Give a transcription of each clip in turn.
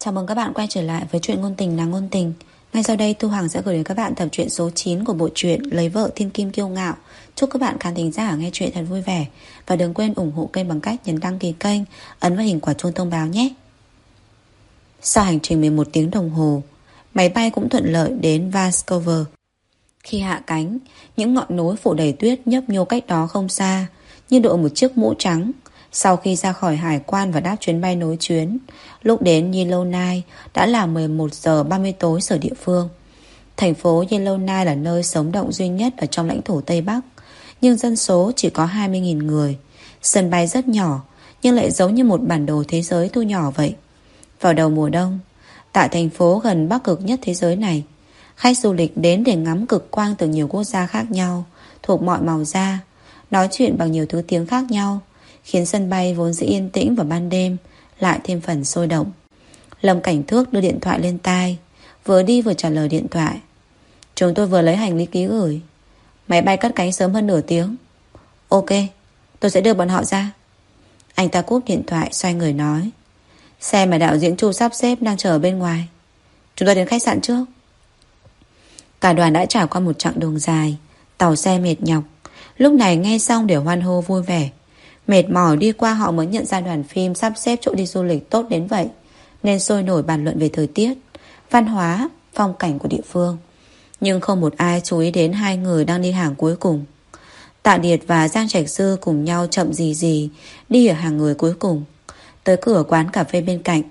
Chào mừng các bạn quay trở lại với chuyện ngôn tình là ngôn tình. Ngay sau đây Thu Hằng sẽ gửi đến các bạn tập truyện số 9 của bộ truyện Lấy vợ thiên kim kiêu ngạo. Chúc các bạn khán thính giả nghe chuyện thật vui vẻ và đừng quên ủng hộ kênh bằng cách nhấn đăng ký kênh, ấn vào hình quả chuông thông báo nhé. Sau hành trình 11 tiếng đồng hồ, máy bay cũng thuận lợi đến Vancouver. Khi hạ cánh, những ngọn núi phủ đầy tuyết nhấp nhô cách đó không xa, như đội một chiếc mũ trắng sau khi ra khỏi hải quan và đáp chuyến bay nối chuyến, lúc đến Yellowknife đã là 11 giờ 30 tối giờ địa phương. Thành phố Yellowknife là nơi sống động duy nhất ở trong lãnh thổ Tây Bắc, nhưng dân số chỉ có 20.000 người. Sân bay rất nhỏ, nhưng lại giống như một bản đồ thế giới thu nhỏ vậy. Vào đầu mùa đông, tại thành phố gần bắc cực nhất thế giới này, khách du lịch đến để ngắm cực quang từ nhiều quốc gia khác nhau, thuộc mọi màu da, nói chuyện bằng nhiều thứ tiếng khác nhau, khiến sân bay vốn dĩ yên tĩnh vào ban đêm lại thêm phần sôi động. Lâm Cảnh Thước đưa điện thoại lên tai, vừa đi vừa trả lời điện thoại. Chúng tôi vừa lấy hành lý ký gửi. Máy bay cất cánh sớm hơn nửa tiếng. Ok, tôi sẽ đưa bọn họ ra. Anh ta cúp điện thoại xoay người nói. Xe mà đạo diễn Chu sắp xếp đang chờ bên ngoài. Chúng tôi đến khách sạn trước. Cả đoàn đã trải qua một chặng đường dài, tàu xe mệt nhọc. Lúc này nghe xong đều hoan hô vui vẻ. Mệt mỏi đi qua họ mới nhận ra đoàn phim sắp xếp chỗ đi du lịch tốt đến vậy. Nên sôi nổi bàn luận về thời tiết, văn hóa, phong cảnh của địa phương. Nhưng không một ai chú ý đến hai người đang đi hàng cuối cùng. Tạ Điệt và Giang Trạch Sư cùng nhau chậm gì gì đi ở hàng người cuối cùng. Tới cửa quán cà phê bên cạnh.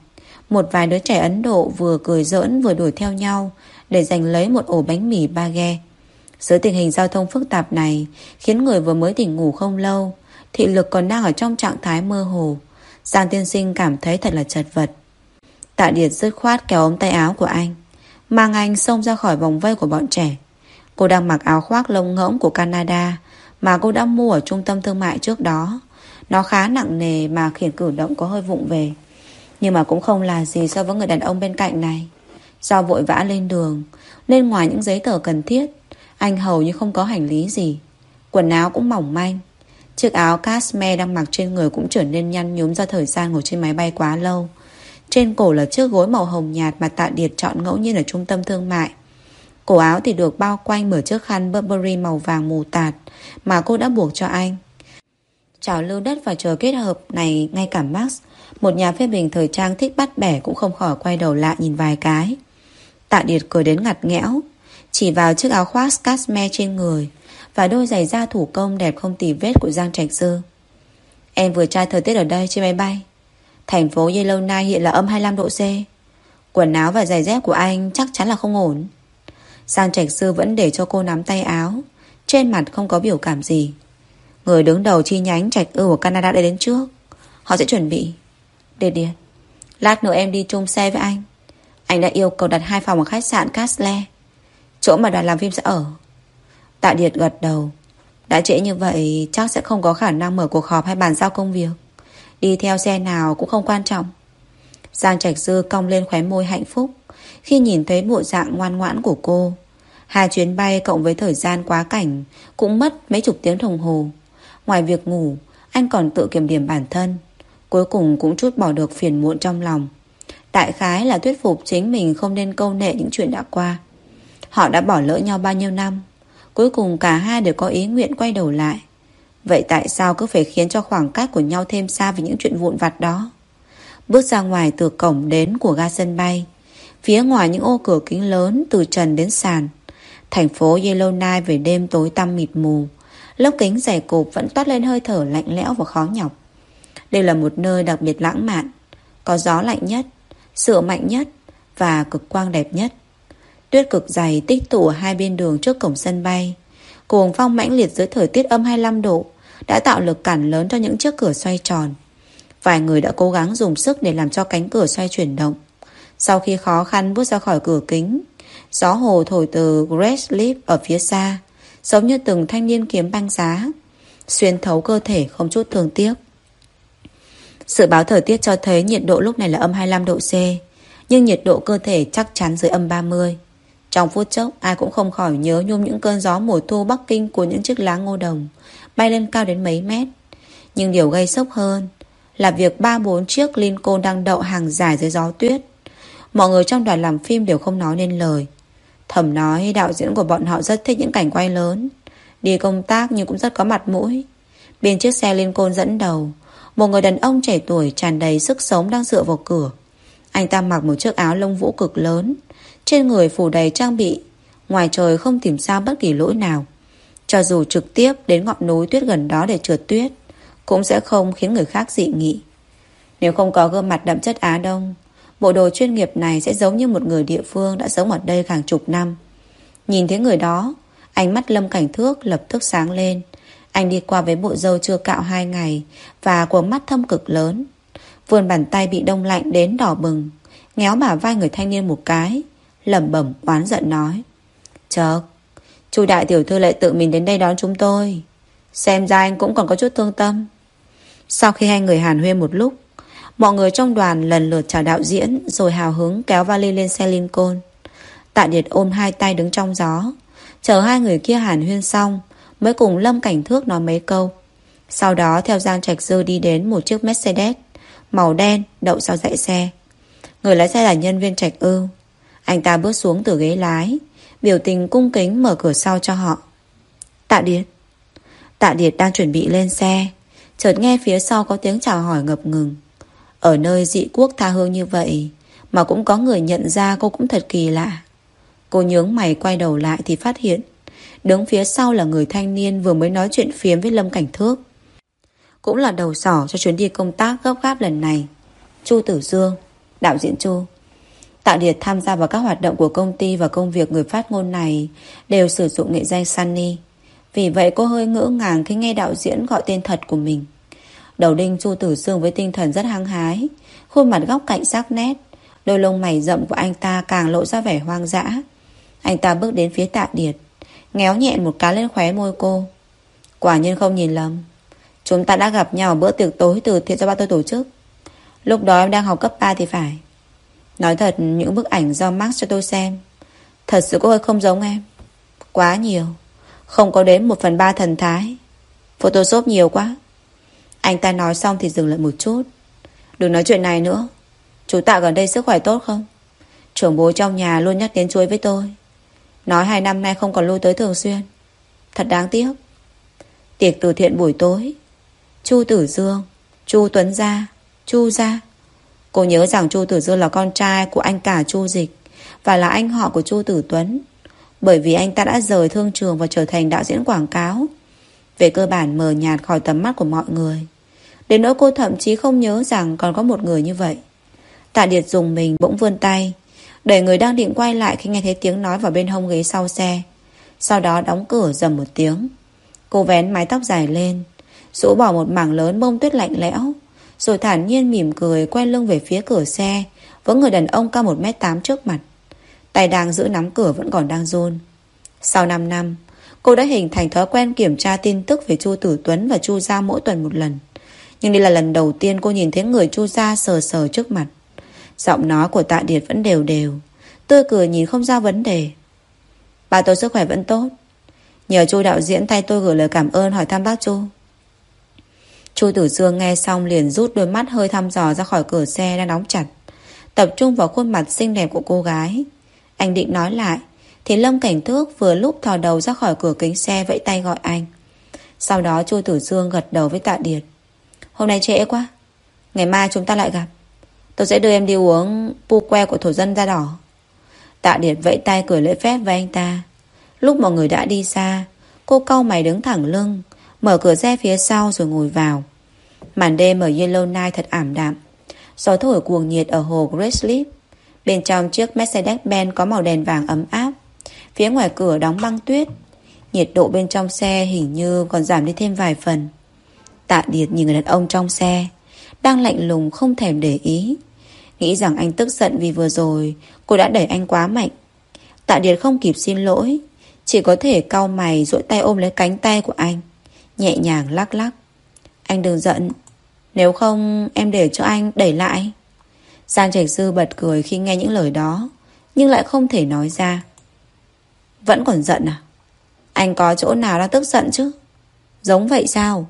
Một vài đứa trẻ Ấn Độ vừa cười giỡn vừa đuổi theo nhau để giành lấy một ổ bánh mì ba ghe. Dưới tình hình giao thông phức tạp này khiến người vừa mới tỉnh ngủ không lâu thị lực còn đang ở trong trạng thái mơ hồ. Giang tiên sinh cảm thấy thật là chật vật. Tạ Điệt dứt khoát kéo ống tay áo của anh, mang anh xông ra khỏi vòng vây của bọn trẻ. Cô đang mặc áo khoác lông ngỗng của Canada mà cô đã mua ở trung tâm thương mại trước đó. Nó khá nặng nề mà khiến cử động có hơi vụng về. Nhưng mà cũng không là gì so với người đàn ông bên cạnh này. Do vội vã lên đường, nên ngoài những giấy tờ cần thiết, anh hầu như không có hành lý gì. Quần áo cũng mỏng manh, Chiếc áo cashmere đang mặc trên người cũng trở nên nhăn nhúm do thời gian ngồi trên máy bay quá lâu. Trên cổ là chiếc gối màu hồng nhạt mà Tạ Điệt chọn ngẫu nhiên ở trung tâm thương mại. Cổ áo thì được bao quanh bởi chiếc khăn Burberry màu vàng mù tạt mà cô đã buộc cho anh. Trào lưu đất và trời kết hợp này ngay cả Max, một nhà phê bình thời trang thích bắt bẻ cũng không khỏi quay đầu lại nhìn vài cái. Tạ Điệt cười đến ngặt nghẽo, chỉ vào chiếc áo khoác cashmere trên người và đôi giày da thủ công đẹp không tì vết của Giang Trạch Dư. Em vừa trai thời tiết ở đây trên máy bay. Thành phố Yellowknife hiện là âm 25 độ C. Quần áo và giày dép của anh chắc chắn là không ổn. Giang Trạch Sư vẫn để cho cô nắm tay áo. Trên mặt không có biểu cảm gì. Người đứng đầu chi nhánh Trạch Ư của Canada đã đến trước. Họ sẽ chuẩn bị. Điệt điệt. Lát nữa em đi chung xe với anh. Anh đã yêu cầu đặt hai phòng ở khách sạn Castle. Chỗ mà đoàn làm phim sẽ ở. Tạ Điệt gật đầu. Đã trễ như vậy, chắc sẽ không có khả năng mở cuộc họp hay bàn giao công việc. Đi theo xe nào cũng không quan trọng. Giang Trạch Dư cong lên khóe môi hạnh phúc. Khi nhìn thấy bộ dạng ngoan ngoãn của cô, Hai chuyến bay cộng với thời gian quá cảnh Cũng mất mấy chục tiếng đồng hồ. Ngoài việc ngủ, Anh còn tự kiểm điểm bản thân, Cuối cùng cũng chút bỏ được phiền muộn trong lòng. Đại khái là thuyết phục chính mình Không nên câu nệ những chuyện đã qua. Họ đã bỏ lỡ nhau bao nhiêu năm Cuối cùng cả hai đều có ý nguyện quay đầu lại. Vậy tại sao cứ phải khiến cho khoảng cách của nhau thêm xa Vì những chuyện vụn vặt đó? Bước ra ngoài từ cổng đến của ga sân bay, Phía ngoài những ô cửa kính lớn Từ trần đến sàn. Thành phố Yellowknife về đêm tối tăm mịt mù, lốc kính dày cộp Vẫn toát lên hơi thở lạnh lẽo và khó nhọc. Đây là một nơi đặc biệt lãng mạn, Có gió lạnh nhất, Sữa mạnh nhất Và cực quang đẹp nhất. Tuyết cực dày tích tụ hai bên đường trước cổng sân bay. Cuồng phong mãnh liệt dưới thời tiết âm 25 độ đã tạo lực cản lớn cho những chiếc cửa xoay tròn. Vài người đã cố gắng dùng sức để làm cho cánh cửa xoay chuyển động. Sau khi khó khăn bước ra khỏi cửa kính, gió hồ thổi từ Great Leap ở phía xa, giống như từng thanh niên kiếm băng giá, xuyên thấu cơ thể không chút thương tiếc. Dự báo thời tiết cho thấy nhiệt độ lúc này là âm 25 độ C, nhưng nhiệt độ cơ thể chắc chắn dưới âm 30. Trong phút chốc, ai cũng không khỏi nhớ nhung những cơn gió mùa thu Bắc Kinh của những chiếc lá ngô đồng, bay lên cao đến mấy mét. Nhưng điều gây sốc hơn là việc ba bốn chiếc Lincoln đang đậu hàng dài dưới gió tuyết. Mọi người trong đoàn làm phim đều không nói nên lời Thẩm nói đạo diễn của bọn họ rất thích những cảnh quay lớn, Đi công tác nhưng cũng rất có mặt mũi Bên chiếc xe liên côn dẫn đầu, Một người đàn ông trẻ tuổi tràn đầy sức sống đang dựa vào cửa Anh ta mặc một chiếc áo lông vũ cực lớn trên người phủ đầy trang bị Ngoài trời không tìm ra bất kỳ lỗi nào Cho dù trực tiếp đến ngọn núi tuyết gần đó để trượt tuyết Cũng sẽ không khiến người khác dị nghị Nếu không có gương mặt đậm chất Á Đông Bộ đồ chuyên nghiệp này sẽ giống như một người địa phương đã sống ở đây hàng chục năm. Nhìn thấy người đó, ánh mắt Lâm Cảnh Thước lập tức sáng lên. Anh đi qua với bộ dâu chưa cạo hai ngày và cuống mắt thâm cực lớn. Vườn bàn tay bị đông lạnh đến đỏ bừng, ngéo bả vai người thanh niên một cái, lẩm bẩm oán giận nói. Chợt, chu đại tiểu thư lại tự mình đến đây đón chúng tôi. Xem ra anh cũng còn có chút thương tâm. Sau khi hai người hàn huyên một lúc, Mọi người trong đoàn lần lượt chào đạo diễn Rồi hào hứng kéo vali lên xe Lincoln Tạ Điệt ôm hai tay đứng trong gió Chờ hai người kia hàn huyên xong Mới cùng Lâm Cảnh Thước nói mấy câu Sau đó theo Giang Trạch Dư đi đến Một chiếc Mercedes Màu đen đậu sau dãy xe Người lái xe là nhân viên Trạch Ưu anh ta bước xuống từ ghế lái, Biểu tình cung kính mở cửa sau cho họ. Tạ Điệt. Tạ Điệt đang chuẩn bị lên xe, Chợt nghe phía sau có tiếng chào hỏi ngập ngừng. Ở nơi dị quốc tha hương như vậy, Mà cũng có người nhận ra cô cũng thật kỳ lạ. Cô nhướng mày quay đầu lại thì phát hiện, Đứng phía sau là người thanh niên vừa mới nói chuyện phiếm với Lâm Cảnh Thước. Cũng là đầu sỏ cho chuyến đi công tác gấp gáp lần này. Chu Tử Dương, Đạo diễn Chu. Tạ Điệt tham gia vào các hoạt động của công ty và công việc người phát ngôn này đều sử dụng nghệ danh Sunny. Vì vậy, cô hơi ngỡ ngàng khi nghe đạo diễn gọi tên thật của mình. Đầu đinh Chu Tử Sương với tinh thần rất hăng hái, Khuôn mặt góc cạnh sắc nét, Đôi lông mày rậm của anh ta càng lộ ra vẻ hoang dã. Anh ta bước đến phía tạ điệt, Ngéo nhẹ một cái lên khóe môi cô. Quả nhiên không nhìn lầm. Chúng ta đã gặp nhau bữa tiệc tối từ thiện do ba tôi tổ chức. Lúc đó em đang học cấp 3 thì phải. Nói thật, những bức ảnh do Max cho tôi xem, Thật sự có hơi không giống em. Quá nhiều. Không có đến một phần ba thần thái. Photoshop nhiều quá. Anh ta nói xong thì dừng lại một chút. Đừng nói chuyện này nữa. Chú Tạ gần đây sức khỏe tốt không? Trưởng bố trong nhà luôn nhắc đến chuối với tôi. Nói hai năm nay không còn lui tới thường xuyên. Thật đáng tiếc. Tiệc từ thiện buổi tối. Chu Tử Dương, Chu Tuấn Gia, Chu Gia. Cô nhớ rằng Chu Tử Dương là con trai của anh cả Chu Dịch Và là anh họ của Chu Tử Tuấn Bởi vì anh ta đã rời thương trường Và trở thành đạo diễn quảng cáo Về cơ bản mờ nhạt khỏi tầm mắt của mọi người Đến nỗi cô thậm chí không nhớ rằng còn có một người như vậy. Tạ Điệt dùng mình bỗng vươn tay, đẩy người đang định quay lại khi nghe thấy tiếng nói vào bên hông ghế sau xe. Sau đó đóng cửa dầm một tiếng. Cô vén mái tóc dài lên, rũ bỏ một mảng lớn bông tuyết lạnh lẽo, rồi thản nhiên mỉm cười quay lưng về phía cửa xe với người đàn ông cao 1m8 trước mặt. Tay đang giữ nắm cửa vẫn còn đang run. Sau 5 năm, cô đã hình thành thói quen kiểm tra tin tức về Chu Tử Tuấn và Chu Gia mỗi tuần một lần. Nhưng đây là lần đầu tiên cô nhìn thấy người chu gia sờ sờ trước mặt. Giọng nói của tạ điệt vẫn đều đều. Tươi cười nhìn không ra vấn đề. Bà tôi sức khỏe vẫn tốt. Nhờ chu đạo diễn tay tôi gửi lời cảm ơn hỏi thăm bác chu. Chu Tử Dương nghe xong liền rút đôi mắt hơi thăm dò ra khỏi cửa xe đang đóng chặt. Tập trung vào khuôn mặt xinh đẹp của cô gái. Anh định nói lại. Thì Lâm Cảnh Thước vừa lúc thò đầu ra khỏi cửa kính xe vẫy tay gọi anh. Sau đó Chu Tử Dương gật đầu với Tạ Điệt. Hôm nay trễ quá, Ngày mai chúng ta lại gặp Tôi sẽ đưa em đi uống pu que của thổ dân da đỏ Tạ Điệt vẫy tay cười lễ phép với anh ta Lúc mọi người đã đi xa, Cô cau mày đứng thẳng lưng Mở cửa xe phía sau rồi ngồi vào. Màn đêm ở Yellowknife thật ảm đạm. Gió thổi cuồng nhiệt ở hồ Great Bên trong chiếc Mercedes-Benz có màu đèn vàng ấm áp. Phía ngoài cửa đóng băng tuyết. Nhiệt độ bên trong xe hình như còn giảm đi thêm vài phần. Tạ Điệt nhìn người đàn ông trong xe, Đang lạnh lùng không thèm để ý. Nghĩ rằng anh tức giận vì vừa rồi Cô đã đẩy anh quá mạnh. Tạ Điệt không kịp xin lỗi, Chỉ có thể cau mày duỗi tay ôm lấy cánh tay của anh. Nhẹ nhàng lắc lắc. Anh đừng giận. Nếu không em để cho anh đẩy lại. Giang Trạch Sư bật cười khi nghe những lời đó Nhưng lại không thể nói ra. Vẫn còn giận à? Anh có chỗ nào đang tức giận chứ? Giống vậy sao?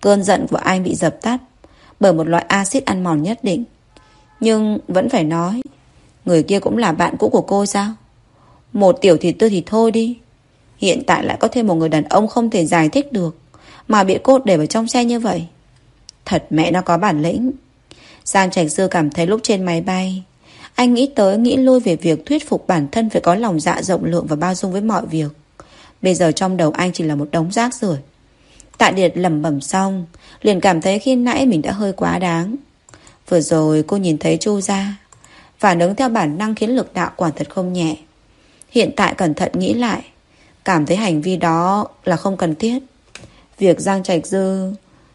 Cơn giận của anh bị dập tắt bởi một loại axit ăn mòn nhất định. Nhưng vẫn phải nói, Người kia cũng là bạn cũ của cô sao? Một tiểu thì tư thì thôi đi. Hiện tại lại có thêm một người đàn ông không thể giải thích được. Mà bị cô để vào trong xe như vậy. Thật mẹ nó có bản lĩnh. Giang Trạch Dư cảm thấy lúc trên máy bay, Anh nghĩ tới, nghĩ lui về việc thuyết phục bản thân Phải có lòng dạ rộng lượng và bao dung với mọi việc. Bây giờ trong đầu anh chỉ là một đống rác rưởi. Tạ Điệt lẩm bẩm xong, Liền cảm thấy khi nãy mình đã hơi quá đáng. Vừa rồi cô nhìn thấy Chu ra Phản ứng theo bản năng khiến lực đạo quả thật không nhẹ. Hiện tại cẩn thận nghĩ lại, Cảm thấy hành vi đó là không cần thiết. Việc Giang Trạch Dư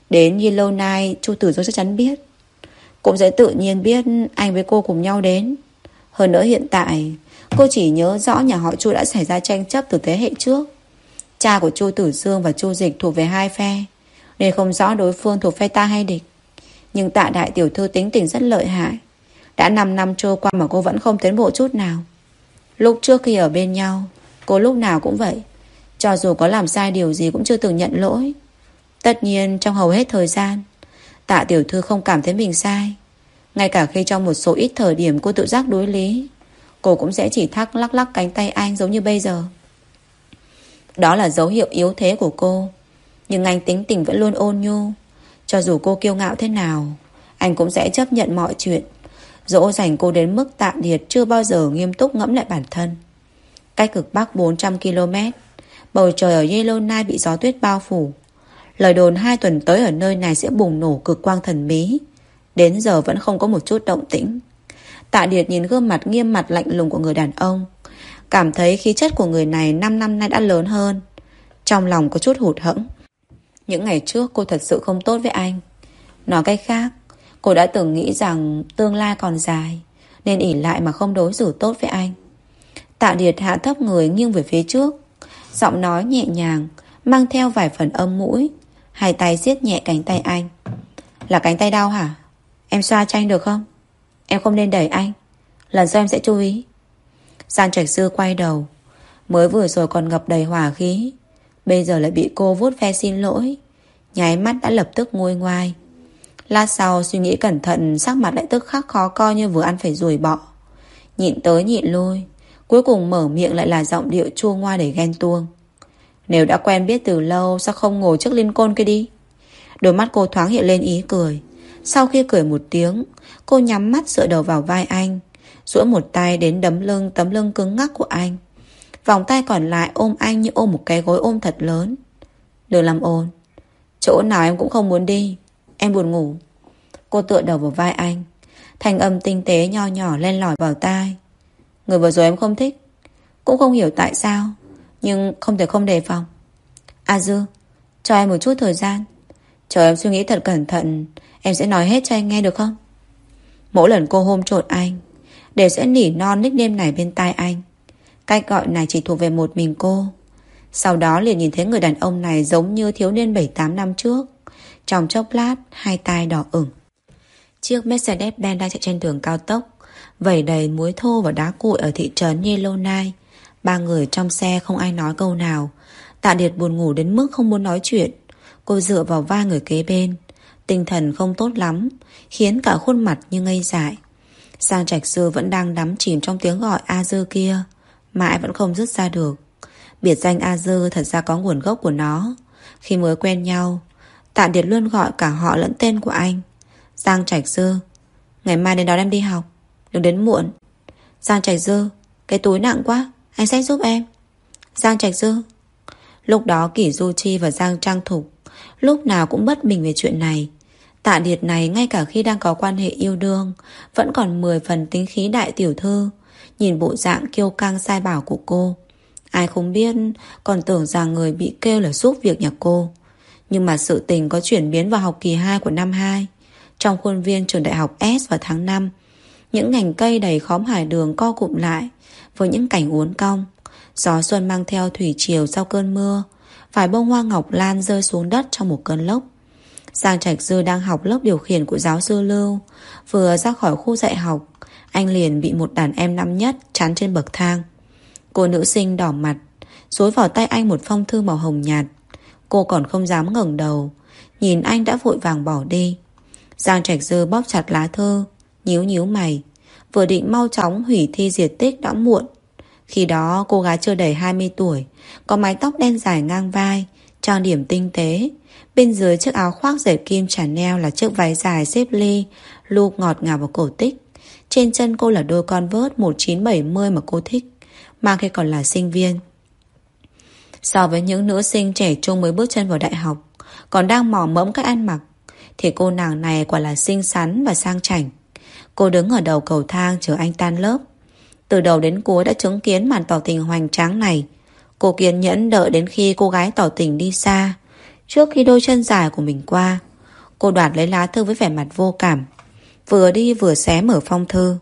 Đến như lâu nay Chu Tử Dô chắc chắn biết. Cũng sẽ tự nhiên biết anh với cô cùng nhau đến. Hơn nữa hiện tại, Cô chỉ nhớ rõ nhà họ Chu đã xảy ra tranh chấp từ thế hệ trước. Cha của Chu Tử Dương và Chu Dịch thuộc về hai phe, Nên không rõ đối phương thuộc phe ta hay địch. Nhưng tạ đại tiểu thư tính tình rất lợi hại. Đã 5 năm trôi qua mà cô vẫn không tiến bộ chút nào. Lúc trước khi ở bên nhau, Cô lúc nào cũng vậy. Cho dù có làm sai điều gì cũng chưa từng nhận lỗi. Tất nhiên, trong hầu hết thời gian, Tạ tiểu thư không cảm thấy mình sai. Ngay cả khi trong một số ít thời điểm cô tự giác đối lý, Cô cũng sẽ chỉ thắc lắc lắc cánh tay anh giống như bây giờ. Đó là dấu hiệu yếu thế của cô, Nhưng anh tính tình vẫn luôn ôn nhu. Cho dù cô kiêu ngạo thế nào, Anh cũng sẽ chấp nhận mọi chuyện. Dỗ dành cô đến mức tạm điệt Chưa bao giờ nghiêm túc ngẫm lại bản thân. Cách cực bắc 400 km Bầu trời ở Yellowknife bị gió tuyết bao phủ. Lời đồn hai tuần tới ở nơi này sẽ bùng nổ cực quang thần bí. Đến giờ vẫn không có một chút động tĩnh. Tạ Điệt nhìn gương mặt nghiêm mặt lạnh lùng của người đàn ông. Cảm thấy khí chất của người này 5 năm nay đã lớn hơn. Trong lòng có chút hụt hẫng. Những ngày trước cô thật sự không tốt với anh. Nói cách khác, Cô đã từng nghĩ rằng tương lai còn dài, Nên ỉ lại mà không đối xử tốt với anh. Tạ Điệt hạ thấp người nghiêng về phía trước. Giọng nói nhẹ nhàng, Mang theo vài phần âm mũi. Hai tay siết nhẹ cánh tay anh. Là cánh tay đau hả? Em xoa cho anh được không? Em không nên đẩy anh. Lần sau em sẽ chú ý. Giang Trạch Sư quay đầu. Mới vừa rồi còn ngập đầy hỏa khí. Bây giờ lại bị cô vuốt ve xin lỗi. Nháy mắt đã lập tức nguôi ngoai. Lát sau suy nghĩ cẩn thận, Sắc mặt lại tức khắc khó coi như vừa ăn phải ruồi bọ. Nhịn tới nhịn lui. Cuối cùng mở miệng lại là giọng điệu chua ngoa để ghen tuông. Nếu đã quen biết từ lâu, Sao không ngồi trước liên côn kia đi? Đôi mắt cô thoáng hiện lên ý cười. Sau khi cười một tiếng, Cô nhắm mắt dựa đầu vào vai anh, duỗi một tay đến đấm lưng, tấm lưng cứng ngắc của anh. Vòng tay còn lại ôm anh như ôm một cái gối ôm thật lớn. Đừng làm ồn. Chỗ nào em cũng không muốn đi. Em buồn ngủ. Cô tựa đầu vào vai anh. Thành âm tinh tế nho nhỏ len lỏi vào tai. Người vừa rồi em không thích. Cũng không hiểu tại sao, Nhưng không thể không đề phòng. A Dư, Cho em một chút thời gian. Chờ em suy nghĩ thật cẩn thận, Em sẽ nói hết cho anh nghe được không? Mỗi lần cô hôm trộn anh, Đều sẽ nỉ non nickname này bên tai anh. Cách gọi này chỉ thuộc về một mình cô. Sau đó liền nhìn thấy người đàn ông này Giống như thiếu niên 7-8 năm trước. Trong chốc lát, Hai tai đỏ ửng. Chiếc Mercedes-Benz đang chạy trên đường cao tốc. Vẩy đầy muối thô và đá cuội Ở thị trấn Yellowknife Ba người trong xe không ai nói câu nào. Tạ Điệt buồn ngủ đến mức không muốn nói chuyện. Cô dựa vào vai người kế bên. Tinh thần không tốt lắm Khiến cả khuôn mặt như ngây dại. Sang Trạch Sư vẫn đang đắm chìm trong tiếng gọi A Dư kia Mãi vẫn không dứt ra được. Biệt danh A Dư thật ra có nguồn gốc của nó. Khi mới quen nhau Tạ Điệt luôn gọi cả họ lẫn tên của anh. Giang Trạch Sư, Ngày mai đến đó đem đi học. Đừng đến muộn. Giang Trạch Dư, Cái túi nặng quá, Anh sẽ giúp em. Giang Trạch Dư. Lúc đó Kỷ Du Chi và Giang Trang Thục Lúc nào cũng bất bình về chuyện này. Tạ Điệt này ngay cả khi đang có quan hệ yêu đương, Vẫn còn 10 phần tính khí đại tiểu thư, Nhìn bộ dạng kiêu căng sai bảo của cô. Ai không biết Còn tưởng rằng người bị kêu là giúp việc nhà cô. Nhưng mà sự tình có chuyển biến vào học kỳ 2 của năm 2 Trong khuôn viên trường đại học S vào tháng 5 những ngành cây đầy khóm hải đường co cụm lại Với những cảnh uốn cong. Gió xuân mang theo thủy triều sau cơn mưa. Vài bông hoa ngọc lan rơi xuống đất trong một cơn lốc. Giang Trạch Dư đang học lớp điều khiển của giáo sư Lưu. Vừa ra khỏi khu dạy học, Anh liền bị một đàn em năm nhất Chắn trên bậc thang. Cô nữ sinh đỏ mặt, Dối vào tay anh một phong thư màu hồng nhạt. Cô còn không dám ngẩng đầu, Nhìn anh đã vội vàng bỏ đi. Giang Trạch Dư bóp chặt lá thư Nhíu nhíu mày. Vừa định mau chóng hủy thi diệt tích đã muộn. Khi đó, cô gái chưa đầy 20 tuổi, Có mái tóc đen dài ngang vai, Trang điểm tinh tế. Bên dưới chiếc áo khoác dệt kim Chanel là chiếc váy dài xếp ly Lu ngọt ngào vào cổ tích. Trên chân cô là đôi con vớt 1970 mà cô thích, Mang khi còn là sinh viên. So với những nữ sinh trẻ trung mới bước chân vào đại học, Còn đang mò mẫm cách ăn mặc, Thì cô nàng này quả là xinh xắn và sang chảnh. Cô đứng ở đầu cầu thang chờ anh tan lớp. Từ đầu đến cuối đã chứng kiến màn tỏ tình hoành tráng này. Cô kiên nhẫn đợi đến khi cô gái tỏ tình đi xa, Trước khi đôi chân dài của mình qua. Cô đoạt lấy lá thư với vẻ mặt vô cảm. Vừa đi vừa xé mở phong thư.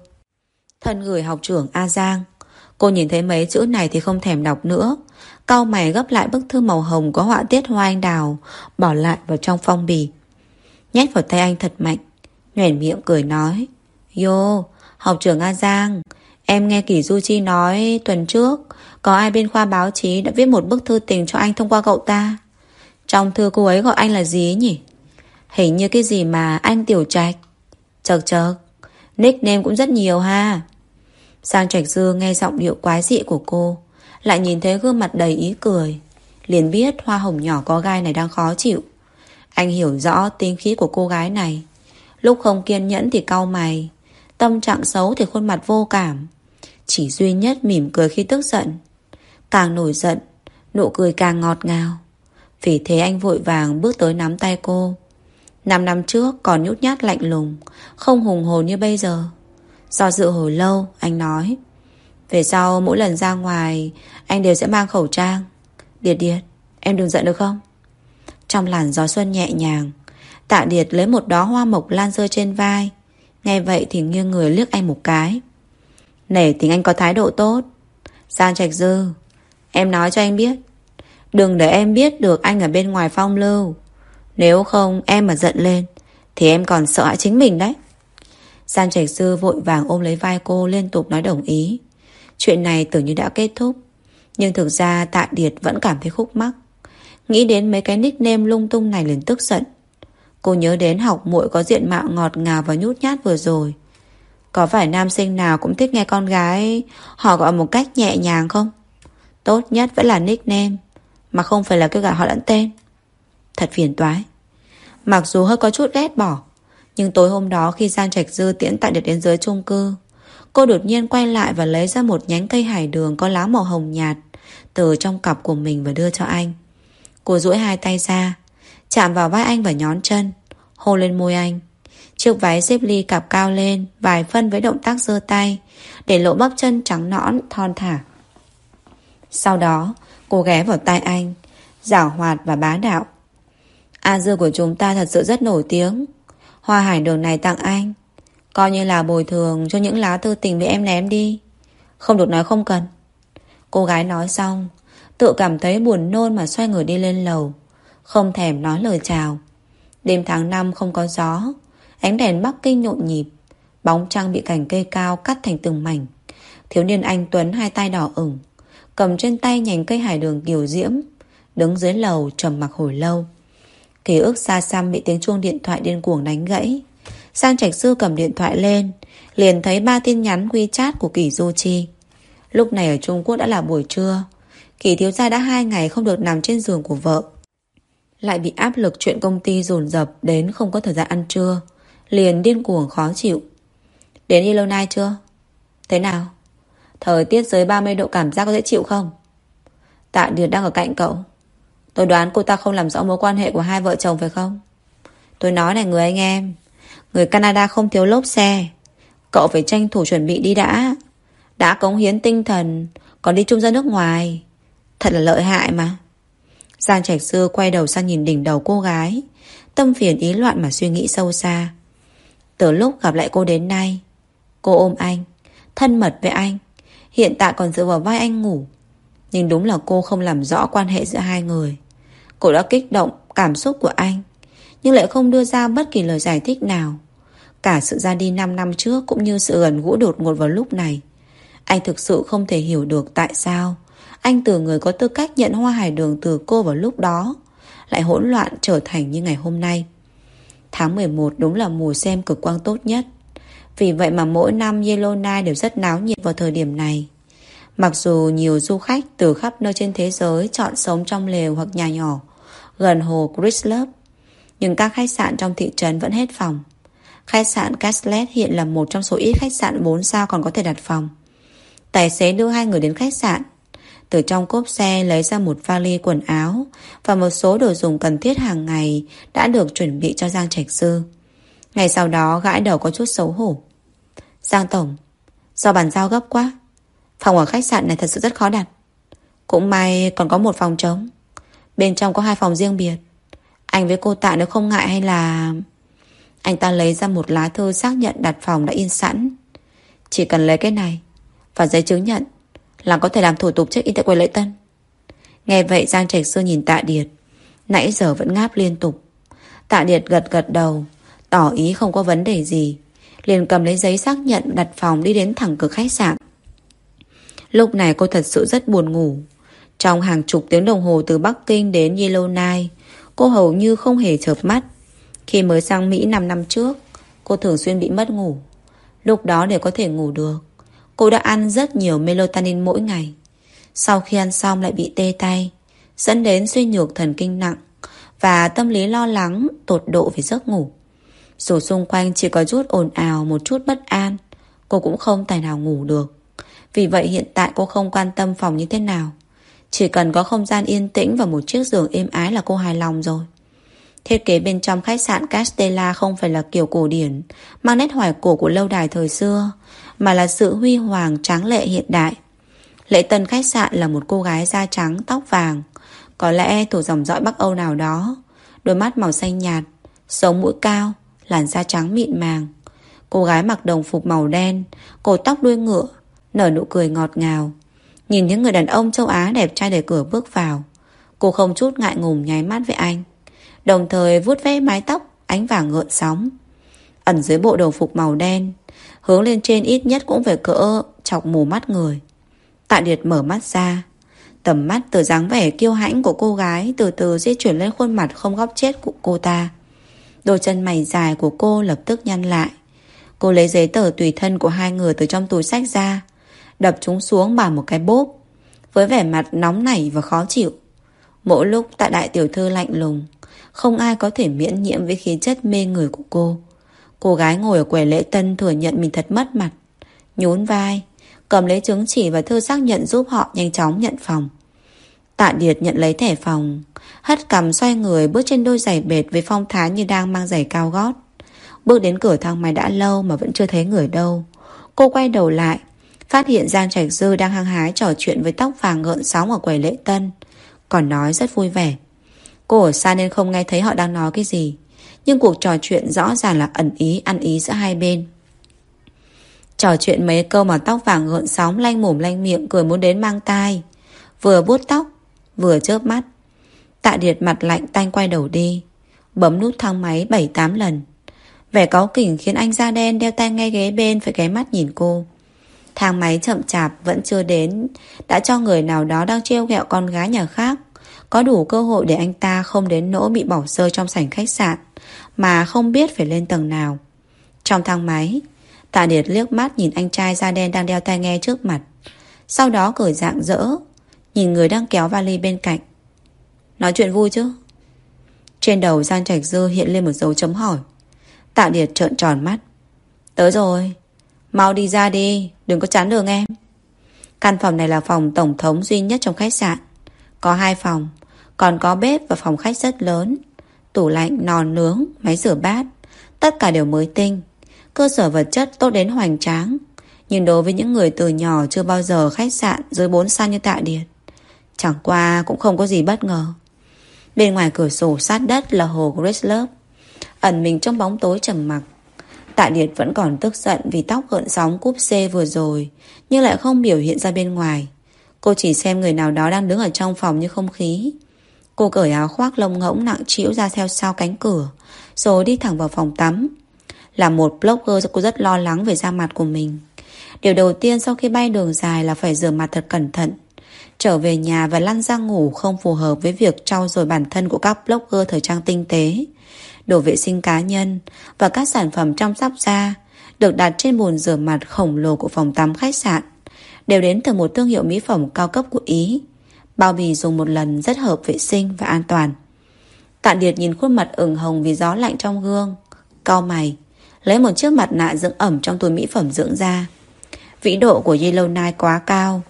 Thân gửi học trưởng A Giang. Cô nhìn thấy mấy chữ này thì không thèm đọc nữa. Cau mày gấp lại bức thư màu hồng Có họa tiết hoa anh đào, Bỏ lại vào trong phong bì. Nhét vào tay anh thật mạnh. Nhoẻn miệng cười nói. Yo, học trưởng A Giang Em nghe Kỷ Du Chi nói tuần trước Có ai bên khoa báo chí đã viết một bức thư tình cho anh thông qua cậu ta? Trong thư cô ấy gọi anh là gì nhỉ? Hình như cái gì mà anh tiểu trạch. Chợt chợt, Nickname cũng rất nhiều ha. Sang Trạch Dư nghe giọng điệu quái dị của cô Lại nhìn thấy gương mặt đầy ý cười Liền biết hoa hồng nhỏ có gai này đang khó chịu. Anh hiểu rõ tính khí của cô gái này Lúc không kiên nhẫn thì cau mày Tâm trạng xấu thì khuôn mặt vô cảm. Chỉ duy nhất mỉm cười khi tức giận. Càng nổi giận, Nụ cười càng ngọt ngào. Vì thế anh vội vàng bước tới nắm tay cô. Năm năm trước còn nhút nhát lạnh lùng, Không hùng hồn như bây giờ. Do dự hồi lâu, Anh nói, Về sau mỗi lần ra ngoài, Anh đều sẽ mang khẩu trang. Điệt điệt, em đừng giận được không? Trong làn gió xuân nhẹ nhàng, Tạ Điệt lấy một đóa hoa mộc lan rơi trên vai. Nghe vậy thì nghiêng người liếc anh một cái. Nể tình anh có thái độ tốt. Giang Trạch Dư, Em nói cho anh biết. Đừng để em biết được anh ở bên ngoài phong lưu. Nếu không em mà giận lên, Thì em còn sợ hãi chính mình đấy. Giang Trạch Dư vội vàng ôm lấy vai cô Liên tục nói đồng ý. Chuyện này tưởng như đã kết thúc, Nhưng thực ra Tạ Điệt vẫn cảm thấy khúc mắc. Nghĩ đến mấy cái nickname lung tung này liền tức giận. Cô nhớ đến học muội có diện mạo ngọt ngào và nhút nhát vừa rồi. Có phải nam sinh nào cũng thích nghe con gái Họ gọi một cách nhẹ nhàng không? Tốt nhất vẫn là nickname, Mà không phải là kêu gọi họ lẫn tên. Thật phiền toái. Mặc dù hơi có chút ghét bỏ, Nhưng tối hôm đó khi Giang Trạch Dư tiễn tại được đến dưới chung cư, Cô đột nhiên quay lại và lấy ra một nhánh cây hải đường có lá màu hồng nhạt Từ trong cặp của mình và đưa cho anh. Cô duỗi hai tay ra Chạm vào vai anh và nhón chân, Hôn lên môi anh. Chiếc váy xếp ly cặp cao lên, Vài phân với động tác giơ tay, Để lộ bắp chân trắng nõn, thon thả. Sau đó, Cô ghé vào tay anh, Giảo hoạt và bá đạo. A dưa của chúng ta thật sự rất nổi tiếng. Hoa hải đường này tặng anh. Coi như là bồi thường cho những lá tư tình bị em ném đi. Không được nói không cần. Cô gái nói xong, Tự cảm thấy buồn nôn mà xoay người đi lên lầu không thèm nói lời chào. Đêm tháng 5 không có gió, Ánh đèn Bắc Kinh nhộn nhịp, Bóng trăng bị cành cây cao cắt thành từng mảnh. Thiếu niên anh Tuấn hai tay đỏ ửng, Cầm trên tay nhành cây hải đường kiều diễm, Đứng dưới lầu trầm mặc hồi lâu. Ký ức xa xăm bị tiếng chuông điện thoại điên cuồng đánh gãy. Sang Trạch Sư cầm điện thoại lên, Liền thấy ba tin nhắn quy chat của Kỳ Du Chi. Lúc này ở Trung Quốc đã là buổi trưa Kỳ thiếu gia đã hai ngày không được nằm trên giường của vợ lại bị áp lực chuyện công ty dồn dập đến không có thời gian ăn trưa. Liền điên cuồng khó chịu. Đến Illinois chưa? Thế nào? Thời tiết dưới 30 độ cảm giác có dễ chịu không? Tạ Điệt đang ở cạnh cậu. Tôi đoán cô ta không làm rõ mối quan hệ của hai vợ chồng phải không? Tôi nói này người anh em. Người Canada không thiếu lốp xe. Cậu phải tranh thủ chuẩn bị đi đã. Đã cống hiến tinh thần, còn đi chung ra nước ngoài. Thật là lợi hại mà. Giang Trạch Sư quay đầu sang nhìn đỉnh đầu cô gái. Tâm phiền ý loạn mà suy nghĩ sâu xa. Từ lúc gặp lại cô đến nay, Cô ôm anh, Thân mật với anh. Hiện tại còn dựa vào vai anh ngủ. Nhưng đúng là cô không làm rõ quan hệ giữa hai người. Cô đã kích động cảm xúc của anh, Nhưng lại không đưa ra bất kỳ lời giải thích nào. Cả sự ra đi 5 năm trước Cũng như sự gần gũi đột ngột vào lúc này. Anh thực sự không thể hiểu được tại sao anh từ người có tư cách nhận hoa hải đường từ cô vào lúc đó Lại hỗn loạn trở thành như ngày hôm nay Tháng 11 đúng là mùa xem cực quang tốt nhất Vì vậy mà mỗi năm Yellowknife đều rất náo nhiệt vào thời điểm này. Mặc dù nhiều du khách từ khắp nơi trên thế giới chọn sống trong lều hoặc nhà nhỏ gần hồ Chrislop, nhưng các khách sạn trong thị trấn vẫn hết phòng. Khách sạn Caslet hiện là một trong số ít khách sạn 4 sao còn có thể đặt phòng. Tài xế đưa hai người đến khách sạn. Từ trong cốp xe lấy ra một vali quần áo và một số đồ dùng cần thiết hàng ngày đã được chuẩn bị cho Giang Trạch Sư. Ngày sau đó gãi đầu có chút xấu hổ. Giang Tổng, do bàn giao gấp quá. Phòng ở khách sạn này thật sự rất khó đặt. Cũng may còn có một phòng trống. Bên trong có hai phòng riêng biệt. Anh với cô Tạ nếu không ngại hay là... Anh ta lấy ra một lá thư xác nhận đặt phòng đã in sẵn. Chỉ cần lấy cái này và giấy chứng nhận là có thể làm thủ tục check in tại quầy lễ tân. Nghe vậy Giang Trạch Sư nhìn Tạ Điệt. Nãy giờ vẫn ngáp liên tục. Tạ Điệt gật gật đầu, tỏ ý không có vấn đề gì. Liền cầm lấy giấy xác nhận đặt phòng đi đến thẳng cửa khách sạn. Lúc này cô thật sự rất buồn ngủ. Trong hàng chục tiếng đồng hồ từ Bắc Kinh đến Yellowknife, cô hầu như không hề chợp mắt. Khi mới sang Mỹ 5 năm trước, cô thường xuyên bị mất ngủ. Lúc đó để có thể ngủ được, cô đã ăn rất nhiều melatonin mỗi ngày. Sau khi ăn xong lại bị tê tay, dẫn đến suy nhược thần kinh nặng và tâm lý lo lắng tột độ về giấc ngủ. Dù xung quanh chỉ có chút ồn ào một chút bất an, cô cũng không tài nào ngủ được. Vì vậy hiện tại cô không quan tâm phòng như thế nào. Chỉ cần có không gian yên tĩnh và một chiếc giường êm ái là cô hài lòng rồi. Thiết kế bên trong khách sạn Castella không phải là kiểu cổ điển, mang nét hoài cổ của lâu đài thời xưa, mà là sự huy hoàng tráng lệ hiện đại. Lễ tân khách sạn là một cô gái da trắng, tóc vàng, có lẽ thuộc dòng dõi Bắc Âu nào đó, đôi mắt màu xanh nhạt, sống mũi cao, làn da trắng mịn màng. Cô gái mặc đồng phục màu đen, cổ tóc đuôi ngựa, nở nụ cười ngọt ngào. Nhìn những người đàn ông châu Á đẹp trai để cửa bước vào, cô không chút ngại ngùng nháy mắt với anh. Đồng thời vuốt ve mái tóc Ánh vàng ngợn sóng Ẩn dưới bộ đồng phục màu đen Hướng lên trên ít nhất cũng phải cỡ Chọc mù mắt người. Tạ Điệt mở mắt ra. Tầm mắt từ dáng vẻ kiêu hãnh của cô gái Từ từ di chuyển lên khuôn mặt không góc chết của cô ta. Đôi chân mày dài của cô lập tức nhăn lại. Cô lấy giấy tờ tùy thân của hai người từ trong túi sách ra, Đập chúng xuống bằng một cái bốp, Với vẻ mặt nóng nảy và khó chịu. Mỗi lúc tại đại tiểu thư lạnh lùng, không ai có thể miễn nhiễm với khí chất mê người của cô. Cô gái ngồi ở quầy lễ tân thừa nhận mình thật mất mặt. Nhún vai, Cầm lấy chứng chỉ và thư xác nhận giúp họ nhanh chóng nhận phòng. Tạ Điệt nhận lấy thẻ phòng, Hất cầm xoay người bước trên đôi giày bệt với phong thái như đang mang giày cao gót. Bước đến cửa thang máy đã lâu mà vẫn chưa thấy người đâu. Cô quay đầu lại, Phát hiện Giang Trạch Dư đang hăng hái trò chuyện với tóc vàng gợn sóng ở quầy lễ tân. Còn nói rất vui vẻ. Cô ở xa nên không nghe thấy họ đang nói cái gì. Nhưng cuộc trò chuyện rõ ràng là ẩn ý Ăn ý giữa hai bên. Trò chuyện mấy câu mà tóc vàng gợn sóng Lanh mồm lanh miệng cười muốn đến mang tai. Vừa vuốt tóc Vừa chớp mắt. Tạ Điệt mặt lạnh tanh quay đầu đi Bấm nút thang máy 7-8 lần. Vẻ cáu kỉnh khiến anh da đen đeo tay ngay ghế bên phải ghé mắt nhìn cô. Thang máy chậm chạp vẫn chưa đến, đã cho người nào đó đang trêu ghẹo con gái nhà khác. Có đủ cơ hội để anh ta không đến nỗi bị bỏ rơi trong sảnh khách sạn. Mà không biết phải lên tầng nào. Trong thang máy, Tạ Điệt liếc mắt nhìn anh trai da đen đang đeo tai nghe trước mặt. Sau đó cười dạng dỡ Nhìn người đang kéo vali bên cạnh. Nói chuyện vui chứ? Trên đầu Giang Trạch Dư hiện lên một dấu chấm hỏi. Tạ Điệt trợn tròn mắt. Tới rồi, Mau đi ra đi, Đừng có chán đường em. Căn phòng này là phòng tổng thống duy nhất trong khách sạn. Có hai phòng, còn có bếp và phòng khách rất lớn. Tủ lạnh, nòn nướng, máy rửa bát. Tất cả đều mới tinh. Cơ sở vật chất tốt đến hoành tráng. Nhưng đối với những người từ nhỏ Chưa bao giờ khách sạn dưới 4 sao như tạ điệt Chẳng qua cũng không có gì bất ngờ. Bên ngoài cửa sổ sát đất là hồ Grace Love. Ẩn mình trong bóng tối trầm mặc. Tạ Điệt vẫn còn tức giận vì tóc gợn sóng cúp C vừa rồi Nhưng lại không biểu hiện ra bên ngoài. Cô chỉ xem người nào đó đang đứng ở trong phòng như không khí. Cô cởi áo khoác lông ngỗng nặng trĩu ra theo sau cánh cửa Rồi đi thẳng vào phòng tắm. Là một blogger cô rất lo lắng về da mặt của mình. Điều đầu tiên sau khi bay đường dài là phải rửa mặt thật cẩn thận Trở về nhà và lăn ra ngủ không phù hợp với việc trau dồi bản thân của các blogger thời trang tinh tế. Đồ vệ sinh cá nhân và các sản phẩm chăm sóc da được đặt trên bồn rửa mặt khổng lồ của phòng tắm khách sạn, đều đến từ một thương hiệu mỹ phẩm cao cấp của Ý. Bao bì dùng một lần rất hợp vệ sinh và an toàn. Tạ Điệt nhìn khuôn mặt ửng hồng vì gió lạnh trong gương. Cau mày, lấy một chiếc mặt nạ dưỡng ẩm trong túi mỹ phẩm dưỡng da. Vĩ độ của Yellowknife quá cao.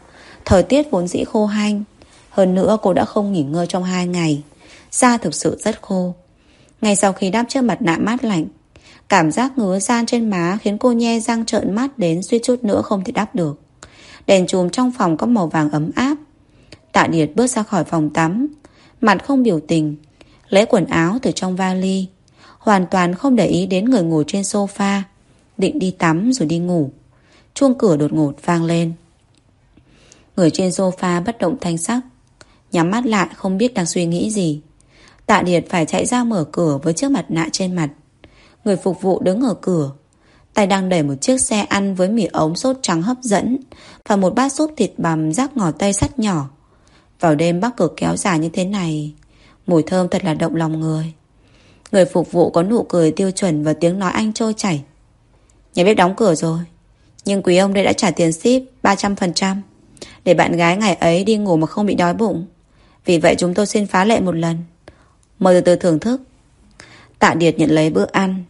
Thời tiết vốn dĩ khô hanh. Hơn nữa cô đã không nghỉ ngơi trong hai ngày. Da thực sự rất khô. Ngay sau khi đắp chiếc mặt nạ mát lạnh, cảm giác ngứa gian trên má khiến cô nhe răng trợn mắt đến suy chút nữa không thể đắp được. Đèn chùm trong phòng có màu vàng ấm áp. Tạ Điệt bước ra khỏi phòng tắm, mặt không biểu tình, lấy quần áo từ trong vali, hoàn toàn không để ý đến người ngồi trên sofa, định đi tắm rồi đi ngủ. Chuông cửa đột ngột vang lên. Người trên sofa bất động thanh sắc, nhắm mắt lại không biết đang suy nghĩ gì. Tạ Điệt phải chạy ra mở cửa với chiếc mặt nạ trên mặt. Người phục vụ đứng ở cửa, tay đang đẩy một chiếc xe ăn với mì ống sốt trắng hấp dẫn và một bát súp thịt bằm rác ngò tây sắt nhỏ. Vào đêm bắc cực kéo dài như thế này, mùi thơm thật là động lòng người. Người phục vụ có nụ cười tiêu chuẩn và tiếng nói anh trôi chảy. Nhà bếp đóng cửa rồi, nhưng quý ông đây đã trả tiền ship 300% để bạn gái ngày ấy đi ngủ mà không bị đói bụng. Vì vậy chúng tôi xin phá lệ một lần. Mời từ từ thưởng thức. Tạ Điệt nhận lấy bữa ăn,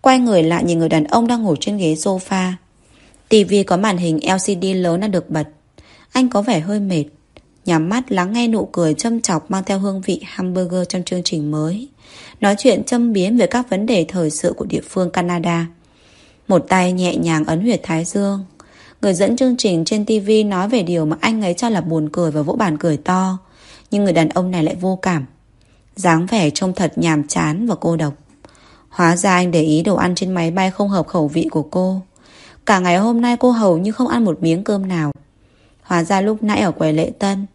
quay người lại nhìn người đàn ông đang ngồi trên ghế sofa. TV có màn hình LCD lớn đã được bật. Anh có vẻ hơi mệt. Nhắm mắt lắng nghe nụ cười châm chọc mang theo hương vị hamburger trong chương trình mới. Nói chuyện châm biếm về các vấn đề thời sự của địa phương Canada. Một tay nhẹ nhàng ấn huyệt thái dương. Người dẫn chương trình trên TV nói về điều mà anh ấy cho là buồn cười và vỗ bàn cười to. Nhưng người đàn ông này lại vô cảm. dáng vẻ trông thật nhàm chán và cô độc. Hóa ra anh để ý đồ ăn trên máy bay không hợp khẩu vị của cô. Cả ngày hôm nay cô hầu như không ăn một miếng cơm nào. Hóa ra lúc nãy ở quầy lễ tân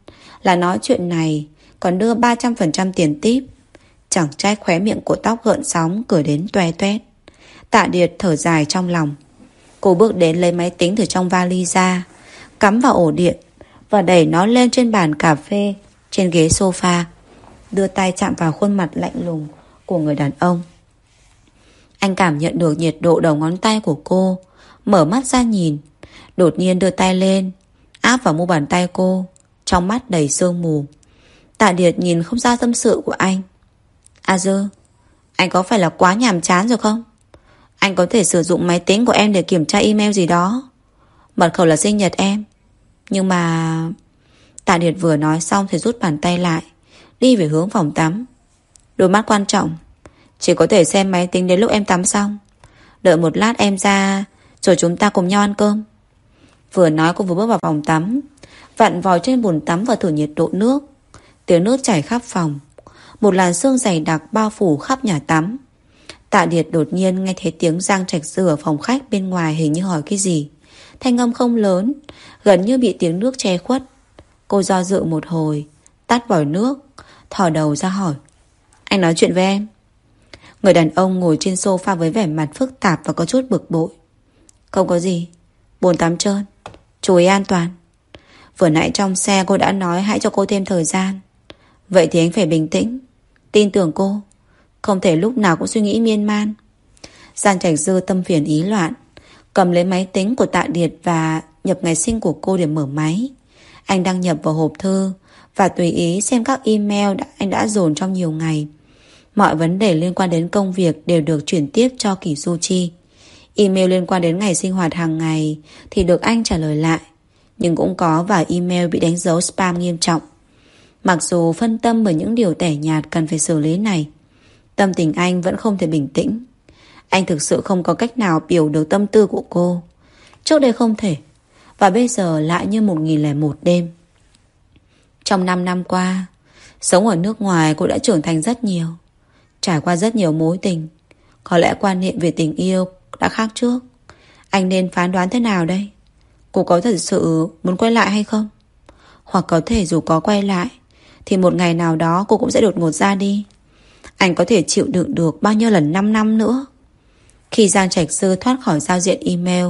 là nói chuyện này còn đưa 300% tiền tip. Chẳng trách khóe miệng của tóc gợn sóng cười đến toe toét. Tạ Điệt thở dài trong lòng. Cô bước đến lấy máy tính từ trong vali ra, cắm vào ổ điện và đẩy nó lên trên bàn cà phê trên ghế sofa. Đưa tay chạm vào khuôn mặt lạnh lùng của người đàn ông. Anh cảm nhận được nhiệt độ đầu ngón tay của cô, mở mắt ra nhìn, đột nhiên đưa tay lên, áp vào mu bàn tay cô, trong mắt đầy sương mù. Tạ Điệt nhìn không ra tâm sự của anh. A dơ, anh có phải là quá nhàm chán rồi không? Anh có thể sử dụng máy tính của em để kiểm tra email gì đó. Mật khẩu là sinh nhật em. Nhưng mà... Tạ Điệt vừa nói xong thì rút bàn tay lại, đi về hướng phòng tắm. Đôi mắt quan trọng, chỉ có thể xem máy tính đến lúc em tắm xong. Đợi một lát em ra, rồi chúng ta cùng nhau ăn cơm. Vừa nói cô vừa bước vào phòng tắm, vặn vòi trên bồn tắm và thử nhiệt độ nước. Tiếng nước chảy khắp phòng. Một làn sương dày đặc bao phủ khắp nhà tắm. Tạ Điệt đột nhiên nghe thấy tiếng Giang Trạch Dư ở phòng khách bên ngoài hình như hỏi cái gì. Thanh âm không lớn, gần như bị tiếng nước che khuất. Cô do dự một hồi, tắt vòi nước, thò đầu ra hỏi. Anh nói chuyện với em. Người đàn ông ngồi trên sofa với vẻ mặt phức tạp và có chút bực bội. Không có gì, bồn tắm trơn, chú ý an toàn. Vừa nãy trong xe cô đã nói hãy cho cô thêm thời gian. Vậy thì anh phải bình tĩnh, tin tưởng cô. Không thể lúc nào cũng suy nghĩ miên man. Giang Trạch Dư tâm phiền ý loạn Cầm lấy máy tính của Tạ Điệt Và nhập ngày sinh của cô để mở máy. Anh đăng nhập vào hộp thư Và tùy ý xem các email đã, Anh đã dồn trong nhiều ngày. Mọi vấn đề liên quan đến công việc Đều được chuyển tiếp cho Kỳ Du Chi. Email liên quan đến ngày sinh hoạt hàng ngày Thì được anh trả lời lại. Nhưng cũng có vài email bị đánh dấu spam nghiêm trọng. Mặc dù phân tâm bởi những điều tẻ nhạt cần phải xử lý này, Tâm tình anh vẫn không thể bình tĩnh. Anh thực sự không có cách nào biểu được tâm tư của cô. Trước đây không thể, Và bây giờ lại như một nghìn lẻ một đêm. Trong 5 năm qua, Sống ở nước ngoài cô đã trưởng thành rất nhiều, Trải qua rất nhiều mối tình. Có lẽ quan niệm về tình yêu đã khác trước. Anh nên phán đoán thế nào đây? Cô có thật sự muốn quay lại hay không Hoặc có thể dù có quay lại Thì một ngày nào đó cô cũng sẽ đột ngột ra đi anh có thể chịu đựng được bao nhiêu lần 5 năm nữa. Khi Giang Trạch Sư thoát khỏi giao diện email,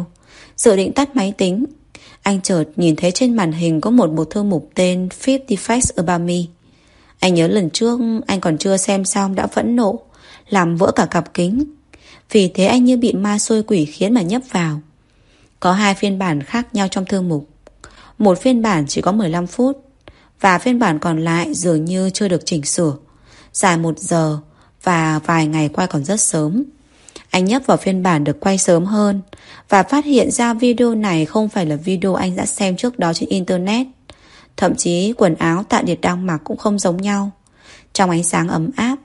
dự định tắt máy tính, anh chợt nhìn thấy trên màn hình có một bộ thư mục tên 50 Facts About Me. Anh nhớ lần trước anh còn chưa xem xong đã phẫn nộ, làm vỡ cả cặp kính. Vì thế anh như bị ma xôi quỷ khiến mà nhấp vào. Có hai phiên bản khác nhau trong thư mục. Một phiên bản chỉ có 15 phút và phiên bản còn lại dường như chưa được chỉnh sửa. Dài một giờ và vài ngày quay còn rất sớm. Anh nhấp vào phiên bản được quay sớm hơn và phát hiện ra video này không phải là video anh đã xem trước đó trên Internet. Thậm chí quần áo Tạ Điệt đang mặc cũng không giống nhau. Trong ánh sáng ấm áp,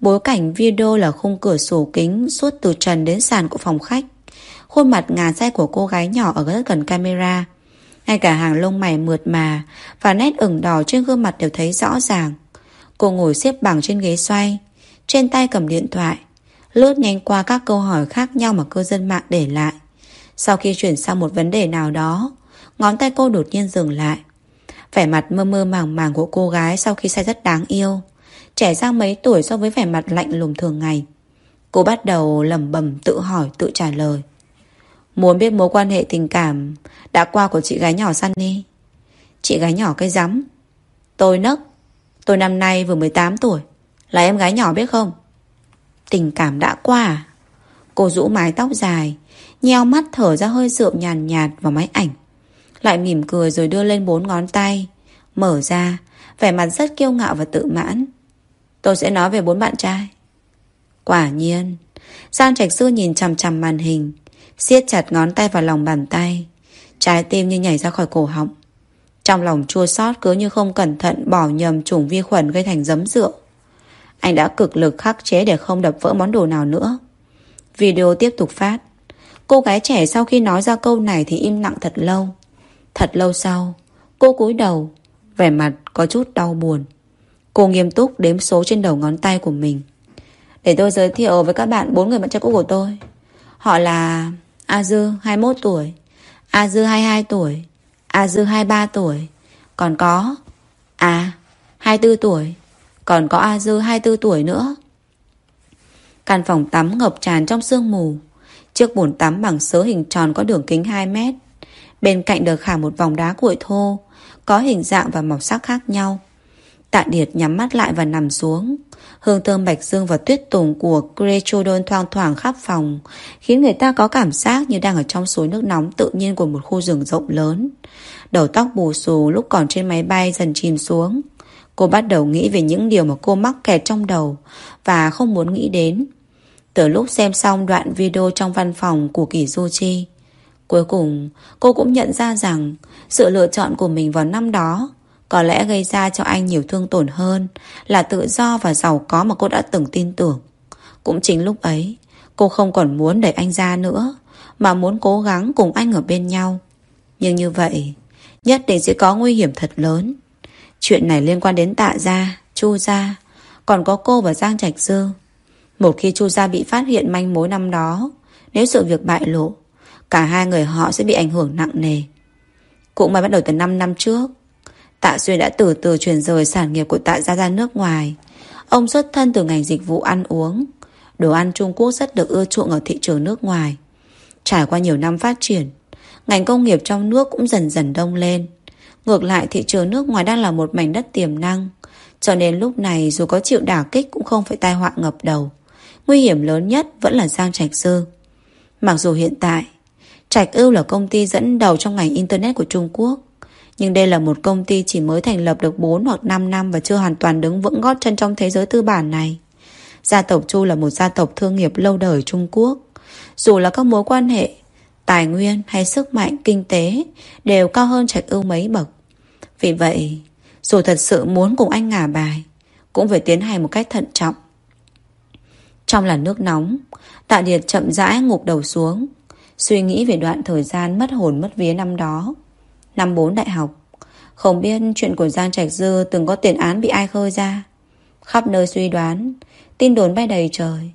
bối cảnh video là khung cửa sổ kính suốt từ trần đến sàn của phòng khách. Khuôn mặt ngà say của cô gái nhỏ ở rất gần camera. Ngay cả hàng lông mày mượt mà và nét ửng đỏ trên gương mặt đều thấy rõ ràng. Cô ngồi xếp bằng trên ghế xoay, trên tay cầm điện thoại, lướt nhanh qua các câu hỏi khác nhau mà cư dân mạng để lại. Sau khi chuyển sang một vấn đề nào đó, ngón tay cô đột nhiên dừng lại. Vẻ mặt mơ mơ màng màng của cô gái sau khi say rất đáng yêu. Trẻ ra mấy tuổi so với vẻ mặt lạnh lùng thường ngày. Cô bắt đầu lẩm bẩm tự hỏi, tự trả lời. Muốn biết mối quan hệ tình cảm đã qua của chị gái nhỏ Sunny. Chị gái nhỏ cây rắm. Tôi nấc. Tôi năm nay vừa 18 tuổi. Là em gái nhỏ biết không? Tình cảm đã qua à? Cô rũ mái tóc dài, nheo mắt thở ra hơi rượu nhàn nhạt, vào máy ảnh. Lại mỉm cười rồi đưa lên bốn ngón tay, mở ra, vẻ mặt rất kiêu ngạo và tự mãn. Tôi sẽ nói về bốn bạn trai. Quả nhiên, Giang Trạch Sư nhìn chằm chằm màn hình, siết chặt ngón tay vào lòng bàn tay. Trái tim như nhảy ra khỏi cổ họng. Trong lòng chua xót cứ như không cẩn thận bỏ nhầm chủng vi khuẩn gây thành giấm rượu. Anh đã cực lực khắc chế để không đập vỡ món đồ nào nữa. Video tiếp tục phát. Cô gái trẻ sau khi nói ra câu này thì im lặng thật lâu. Thật lâu sau, cô cúi đầu, vẻ mặt có chút đau buồn. Cô nghiêm túc đếm số trên đầu ngón tay của mình. Để tôi giới thiệu với các bạn bốn người bạn trai cũ của tôi. Họ là A Dư 21 tuổi, A Dư 22 tuổi, A Dư 23 tuổi, còn có À 24 tuổi, còn có A Dư 24 tuổi nữa. Căn phòng tắm ngập tràn trong sương mù. Trước bồn tắm bằng sớ hình tròn có đường kính 2 mét. Bên cạnh được khả một vòng đá cuội thô, có hình dạng và màu sắc khác nhau. Tạ Điệt nhắm mắt lại và nằm xuống. Hương thơm bạch dương và tuyết tùng của Gretrodon thoang thoảng khắp phòng, khiến người ta có cảm giác như đang ở trong suối nước nóng tự nhiên của một khu rừng rộng lớn. Đầu tóc bù xù lúc còn trên máy bay dần chìm xuống. Cô bắt đầu nghĩ về những điều mà cô mắc kẹt trong đầu và không muốn nghĩ đến. Từ lúc xem xong đoạn video trong văn phòng của Kỳ Du Chi, cuối cùng cô cũng nhận ra rằng sự lựa chọn của mình vào năm đó có lẽ gây ra cho anh nhiều thương tổn hơn là tự do và giàu có mà cô đã từng tin tưởng. Cũng chính lúc ấy, cô không còn muốn đẩy anh ra nữa, mà muốn cố gắng cùng anh ở bên nhau. Nhưng như vậy, nhất định sẽ có nguy hiểm thật lớn. Chuyện này liên quan đến tạ gia, chu gia, còn có cô và Giang Trạch Dư. Một khi chu gia bị phát hiện manh mối năm đó, nếu sự việc bại lộ, cả hai người họ sẽ bị ảnh hưởng nặng nề. Cũng mới bắt đầu từ 5 năm trước, Tạ Xuyên đã từ từ chuyển rời sản nghiệp của Tạ gia ra nước ngoài. Ông xuất thân từ ngành dịch vụ ăn uống. Đồ ăn Trung Quốc rất được ưa chuộng ở thị trường nước ngoài. Trải qua nhiều năm phát triển, ngành công nghiệp trong nước cũng dần dần đông lên. Ngược lại thị trường nước ngoài đang là một mảnh đất tiềm năng. Cho nên lúc này dù có chịu đả kích cũng không phải tai họa ngập đầu. Nguy hiểm lớn nhất vẫn là Giang Trạch Sư. Mặc dù hiện tại, Trạch Ưu là công ty dẫn đầu trong ngành Internet của Trung Quốc. Nhưng đây là một công ty chỉ mới thành lập được 4 hoặc 5 năm và chưa hoàn toàn đứng vững gót chân trong thế giới tư bản này. Gia tộc Chu là một gia tộc thương nghiệp lâu đời Trung Quốc. Dù là các mối quan hệ, tài nguyên hay sức mạnh kinh tế đều cao hơn Trạch Ưu mấy bậc. Vì vậy, dù thật sự muốn cùng anh ngả bài, cũng phải tiến hành một cách thận trọng. Trong làn nước nóng, Tạ Điệt chậm rãi ngục đầu xuống, suy nghĩ về đoạn thời gian mất hồn mất vía năm đó. Năm 4 đại học, không biết chuyện của Giang Trạch Dư từng có tiền án bị ai khơi ra. Khắp nơi suy đoán, tin đồn bay đầy trời.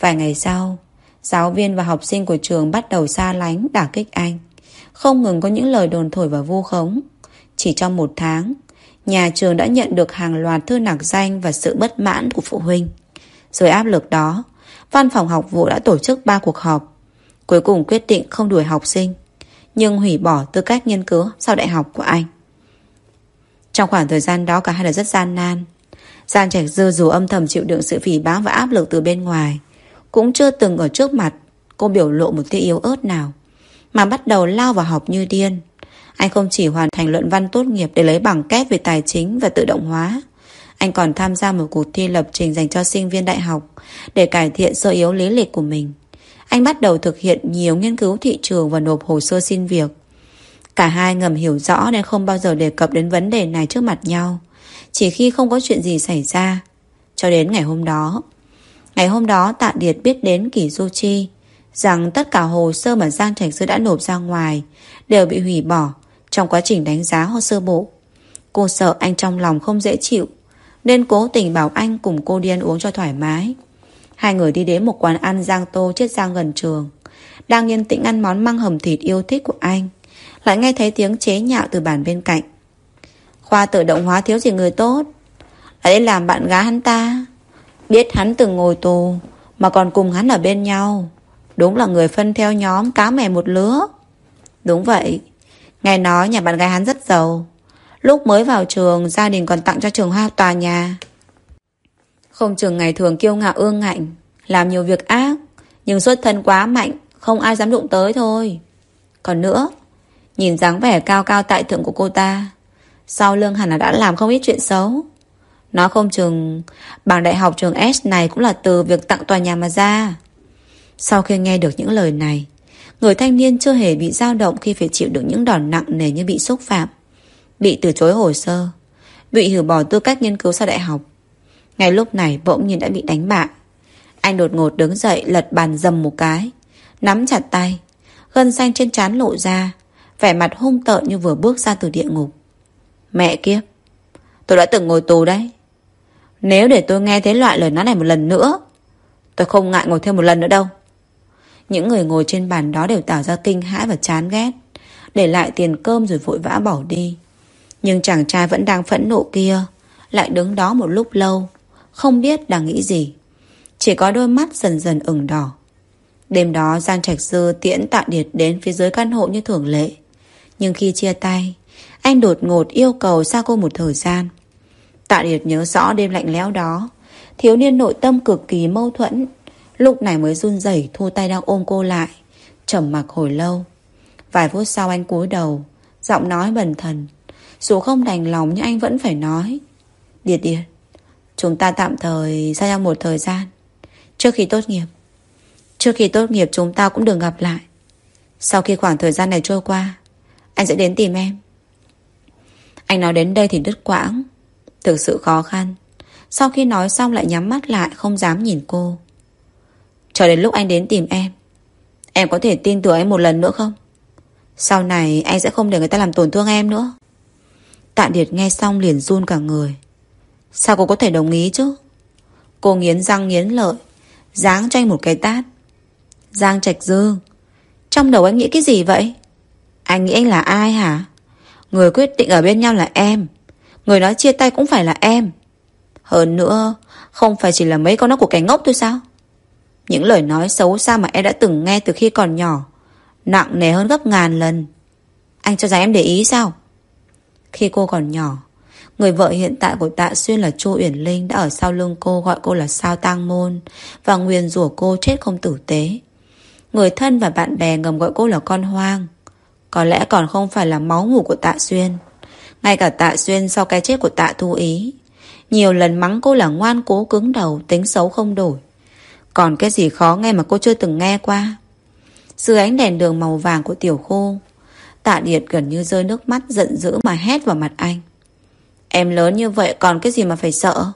Vài ngày sau, giáo viên và học sinh của trường bắt đầu xa lánh đả kích anh. Không ngừng có những lời đồn thổi và vu khống. Chỉ trong một tháng, nhà trường đã nhận được hàng loạt thư nặc danh và sự bất mãn của phụ huynh. Dưới áp lực đó, văn phòng học vụ đã tổ chức 3 cuộc họp. Cuối cùng quyết định không đuổi học sinh, nhưng hủy bỏ tư cách nghiên cứu sau đại học của anh. Trong khoảng thời gian đó cả hai là rất gian nan. Giang Trạch Dư dù âm thầm chịu đựng sự phỉ báng và áp lực từ bên ngoài, Cũng chưa từng ở trước mặt Cô biểu lộ một tia yếu ớt nào Mà bắt đầu lao vào học như điên Anh không chỉ hoàn thành luận văn tốt nghiệp Để lấy bằng kép về tài chính và tự động hóa Anh còn tham gia một cuộc thi lập trình Dành cho sinh viên đại học Để cải thiện sơ yếu lý lịch của mình anh bắt đầu thực hiện nhiều nghiên cứu thị trường Và nộp hồ sơ xin việc Cả hai ngầm hiểu rõ Nên không bao giờ đề cập đến vấn đề này trước mặt nhau Chỉ khi không có chuyện gì xảy ra, Cho đến ngày hôm đó Ngày hôm đó, Tạ Điệt biết đến Kỳ Du Chi, rằng tất cả hồ sơ mà Giang Trạch Sư đã nộp ra ngoài đều bị hủy bỏ trong quá trình đánh giá hồ sơ bộ. Cô sợ anh trong lòng không dễ chịu, nên cố tình bảo anh cùng cô đi ăn uống cho thoải mái. Hai người đi đến một quán ăn Giang Tô chết Giang gần trường. Đang yên tĩnh ăn món măng hầm thịt yêu thích của anh. Lại nghe thấy tiếng chế nhạo từ bàn bên cạnh. Khoa tự động hóa thiếu gì người tốt. Lại đến làm bạn gái hắn ta. Biết hắn từng ngồi tù mà còn cùng hắn ở bên nhau. Đúng là người phân theo nhóm cá mè một lứa. Đúng vậy. Nghe nói nhà bạn gái hắn rất giàu. Lúc mới vào trường, gia đình còn tặng cho trường hoa tòa nhà. Không chừng ngày thường kiêu ngạo ương ngạnh, làm nhiều việc ác, nhưng xuất thân quá mạnh, không ai dám đụng tới thôi. Còn nữa, nhìn dáng vẻ cao cao tại thượng của cô ta, sau lưng hẳn là đã làm không ít chuyện xấu. Nó không chừng bằng đại học trường S này cũng là từ việc tặng tòa nhà mà ra. Sau khi nghe được những lời này, người thanh niên chưa hề bị dao động khi phải chịu được những đòn nặng nề như bị xúc phạm, bị từ chối hồ sơ, bị hủy bỏ tư cách nghiên cứu sau đại học. Ngay lúc này bỗng nhiên đã bị đánh bại. Anh đột ngột đứng dậy lật bàn dầm một cái, nắm chặt tay, gân xanh trên trán lộ ra, vẻ mặt hung tợn như vừa bước ra từ địa ngục. Mẹ kiếp, tôi đã từng ngồi tù đấy. Nếu để tôi nghe thấy loại lời nói này một lần nữa, tôi không ngại ngồi thêm một lần nữa đâu. Những người ngồi trên bàn đó đều tỏ ra kinh hãi và chán ghét Để lại tiền cơm rồi vội vã bỏ đi Nhưng chàng trai vẫn đang phẫn nộ kia Lại đứng đó một lúc lâu không biết đang nghĩ gì. Chỉ có đôi mắt dần dần ửng đỏ. Đêm đó, Giang Trạch Dư tiễn Tạ Điệt đến phía dưới căn hộ như thường lệ. Nhưng khi chia tay, Anh đột ngột yêu cầu xa cô một thời gian. Tạ Điệt nhớ rõ đêm lạnh lẽo đó. Thiếu niên nội tâm cực kỳ mâu thuẫn. Lúc này mới run rẩy thu tay đang ôm cô lại, trầm mặc hồi lâu. Vài phút sau anh cúi đầu, Giọng nói bần thần. Dù không đành lòng nhưng anh vẫn phải nói, Điệt điệt Chúng ta tạm thời xa nhau một thời gian. Trước khi tốt nghiệp, Trước khi tốt nghiệp chúng ta cũng đừng gặp lại. Sau khi khoảng thời gian này trôi qua, Anh sẽ đến tìm em. Anh nói đến đây thì đứt quãng, Thực sự khó khăn. Sau khi nói xong lại nhắm mắt lại, Không dám nhìn cô. Cho đến lúc anh đến tìm em Em có thể tin tưởng anh một lần nữa không? Sau này anh sẽ không để người ta làm tổn thương em nữa. Tạ Điệt nghe xong liền run cả người. Sao cô có thể đồng ý chứ? Cô nghiến răng nghiến lợi, Giáng cho anh một cái tát. Giang Trạch Dương, Trong đầu anh nghĩ cái gì vậy? Anh nghĩ anh là ai hả? Người quyết định ở bên nhau là em, Người nói chia tay cũng phải là em. Hơn nữa, Không phải chỉ là mấy con nó của kẻ ngốc thôi sao? Những lời nói xấu xa mà em đã từng nghe từ khi còn nhỏ, Nặng nề hơn gấp ngàn lần. Anh cho rằng em để ý sao? Khi cô còn nhỏ Người vợ hiện tại của Tạ Xuyên là Chu Uyển Linh đã ở sau lưng cô gọi cô là Sao Tang Môn và nguyền rủa cô chết không tử tế. Người thân và bạn bè ngầm gọi cô là con hoang. Có lẽ còn không phải là máu mủ của Tạ Xuyên. Ngay cả Tạ Xuyên sau cái chết của Tạ Thu Ý. Nhiều lần mắng cô là ngoan cố cứng đầu, tính xấu không đổi. Còn cái gì khó nghe mà cô chưa từng nghe qua Dưới ánh đèn đường màu vàng của tiểu khô Tạ Điệt gần như rơi nước mắt giận dữ mà hét vào mặt anh Em lớn như vậy còn cái gì mà phải sợ?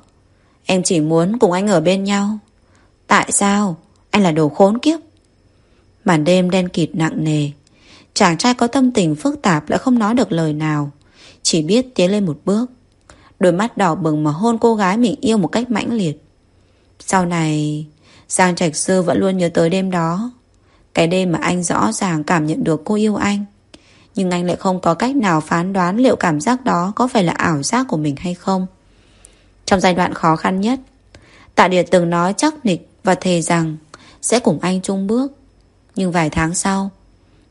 Em chỉ muốn cùng anh ở bên nhau. Tại sao? Anh là đồ khốn kiếp. Màn đêm đen kịt nặng nề. Chàng trai có tâm tình phức tạp Lại không nói được lời nào. Chỉ biết tiến lên một bước. Đôi mắt đỏ bừng mà hôn cô gái mình yêu một cách mãnh liệt. Sau này, Giang Trạch Sư vẫn luôn nhớ tới đêm đó. Cái đêm mà anh rõ ràng cảm nhận được cô yêu anh. Nhưng anh lại không có cách nào phán đoán liệu cảm giác đó có phải là ảo giác của mình hay không. Trong giai đoạn khó khăn nhất, Tạ Điệt từng nói chắc nịch và thề rằng sẽ cùng anh chung bước. Nhưng vài tháng sau,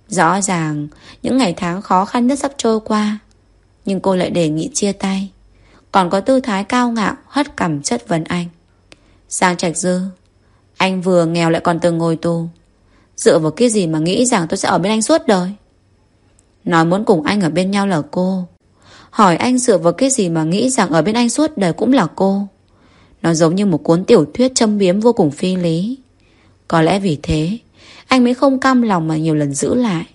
Rõ ràng những ngày tháng khó khăn nhất sắp trôi qua, Nhưng cô lại đề nghị chia tay. Còn có tư thái cao ngạo, hất cằm chất vấn anh. Giang Trạch Dư, Anh vừa nghèo lại còn từng ngồi tù. Dựa vào cái gì mà nghĩ rằng tôi sẽ ở bên anh suốt đời? Nói muốn cùng anh ở bên nhau là cô. Hỏi anh dựa vào cái gì mà nghĩ rằng ở bên anh suốt đời cũng là cô. Nó giống như một cuốn tiểu thuyết châm biếm vô cùng phi lý. Có lẽ vì thế, Anh mới không cam lòng mà nhiều lần giữ lại.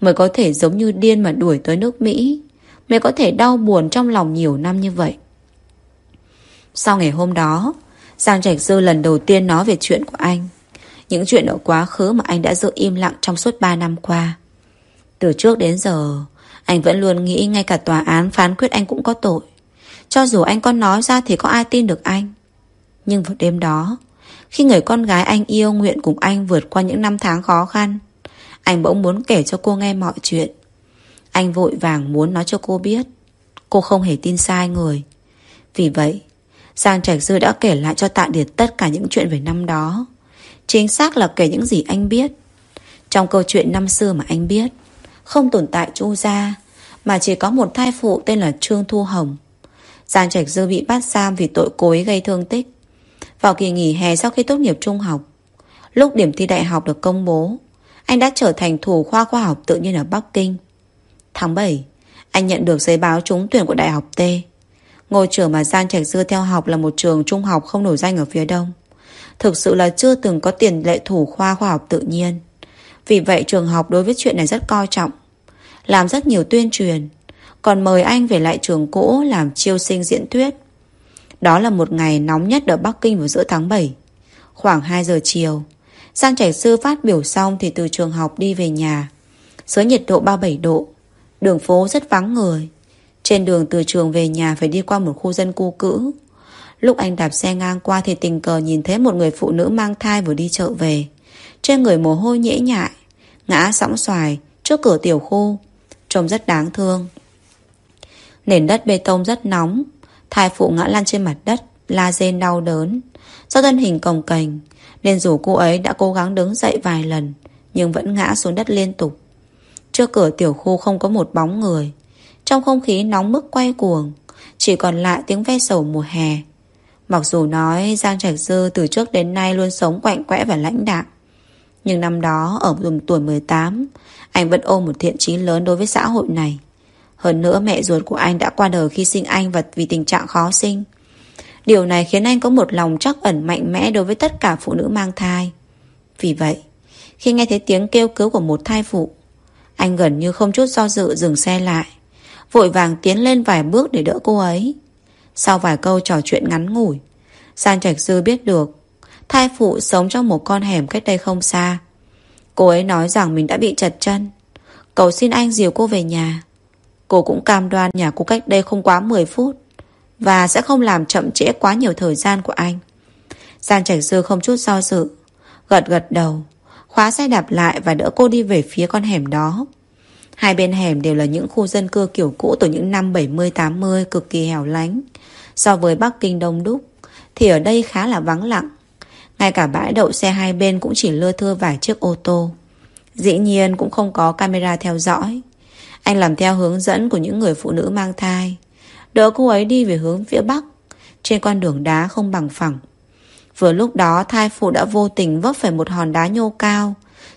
Mới có thể giống như điên mà đuổi tới nước Mỹ. Mới có thể đau buồn trong lòng nhiều năm như vậy. Sau ngày hôm đó, Giang Trạch Dư lần đầu tiên nói về chuyện của anh. Những chuyện ở quá khứ mà anh đã giữ im lặng trong suốt 3 năm qua. Từ trước đến giờ Anh vẫn luôn nghĩ ngay cả tòa án phán quyết anh cũng có tội. Cho dù anh có nói ra thì có ai tin được anh. Nhưng vào đêm đó Khi người con gái anh yêu nguyện cùng anh vượt qua những năm tháng khó khăn Anh bỗng muốn kể cho cô nghe mọi chuyện. Anh vội vàng muốn nói cho cô biết. Cô không hề tin sai người. Vì vậy Giang Trạch Dư đã kể lại cho Tạ Điệt tất cả những chuyện về năm đó. Chính xác là kể những gì anh biết. Trong câu chuyện năm xưa mà anh biết, không tồn tại Chu Gia, mà chỉ có một thai phụ tên là Trương Thu Hồng. Giang Trạch Dư bị bắt giam vì tội cố ý gây thương tích. Vào kỳ nghỉ hè sau khi tốt nghiệp trung học, lúc điểm thi đại học được công bố, anh đã trở thành thủ khoa khoa học tự nhiên ở Bắc Kinh. Tháng 7, anh nhận được giấy báo trúng tuyển của Đại học T. Ngôi trường mà Giang Trạch Dư theo học là một trường trung học không nổi danh ở phía đông. Thực sự là chưa từng có tiền lệ thủ khoa khoa học tự nhiên. Vì vậy trường học đối với chuyện này rất coi trọng. Làm rất nhiều tuyên truyền. Còn mời anh về lại trường cũ làm chiêu sinh diễn thuyết. Đó là một ngày nóng nhất ở Bắc Kinh vào giữa tháng 7. Khoảng 2 giờ chiều. Giang Trạch Sư phát biểu xong thì từ trường học đi về nhà. Dưới nhiệt độ 37 độ. Đường phố rất vắng người. Trên đường từ trường về nhà phải đi qua một khu dân cư cũ. Lúc anh đạp xe ngang qua thì tình cờ nhìn thấy một người phụ nữ mang thai vừa đi chợ về. Trên người mồ hôi nhễ nhại, ngã sóng xoài trước cửa tiểu khu. Trông rất đáng thương. Nền đất bê tông rất nóng. Thai phụ ngã lăn trên mặt đất, la rên đau đớn. Do thân hình cồng cành, nên dù cô ấy đã cố gắng đứng dậy vài lần, nhưng vẫn ngã xuống đất liên tục. Trước cửa tiểu khu không có một bóng người. Trong không khí nóng bức quay cuồng Chỉ còn lại tiếng ve sầu mùa hè Mặc dù nói Giang Trạch Dư từ trước đến nay luôn sống quạnh quẽ và lãnh đạm nhưng năm đó, ở tuổi 18 Anh vẫn ôm một thiện chí lớn đối với xã hội này. Hơn nữa, mẹ ruột của anh đã qua đời khi sinh anh và vì tình trạng khó sinh. Điều này khiến anh có một lòng chắc ẩn mạnh mẽ đối với tất cả phụ nữ mang thai. Vì vậy, Khi nghe thấy tiếng kêu cứu của một thai phụ, Anh gần như không chút do dự dừng xe lại, Vội vàng tiến lên vài bước để đỡ cô ấy. Sau vài câu trò chuyện ngắn ngủi, San Trạch Sư biết được Thai phụ sống trong một con hẻm cách đây không xa. Cô ấy nói rằng mình đã bị chật chân. Cầu xin anh dìu cô về nhà. Cô cũng cam đoan nhà cô cách đây không quá 10 phút Và sẽ không làm chậm trễ quá nhiều thời gian của anh. Gian Trạch dư không chút do dự Gật gật đầu Khóa xe đạp lại và đỡ cô đi về phía con hẻm đó. Hai bên hẻm đều là những khu dân cư kiểu cũ từ những năm 70-80 cực kỳ hẻo lánh. So với Bắc Kinh đông đúc, thì ở đây khá là vắng lặng. Ngay cả bãi đậu xe hai bên cũng chỉ lưa thưa vài chiếc ô tô. Dĩ nhiên cũng không có camera theo dõi. Anh làm theo hướng dẫn của những người phụ nữ mang thai. Đỡ cô ấy đi về hướng phía Bắc, trên con đường đá không bằng phẳng. Vừa lúc đó thai phụ đã vô tình vấp phải một hòn đá nhô cao.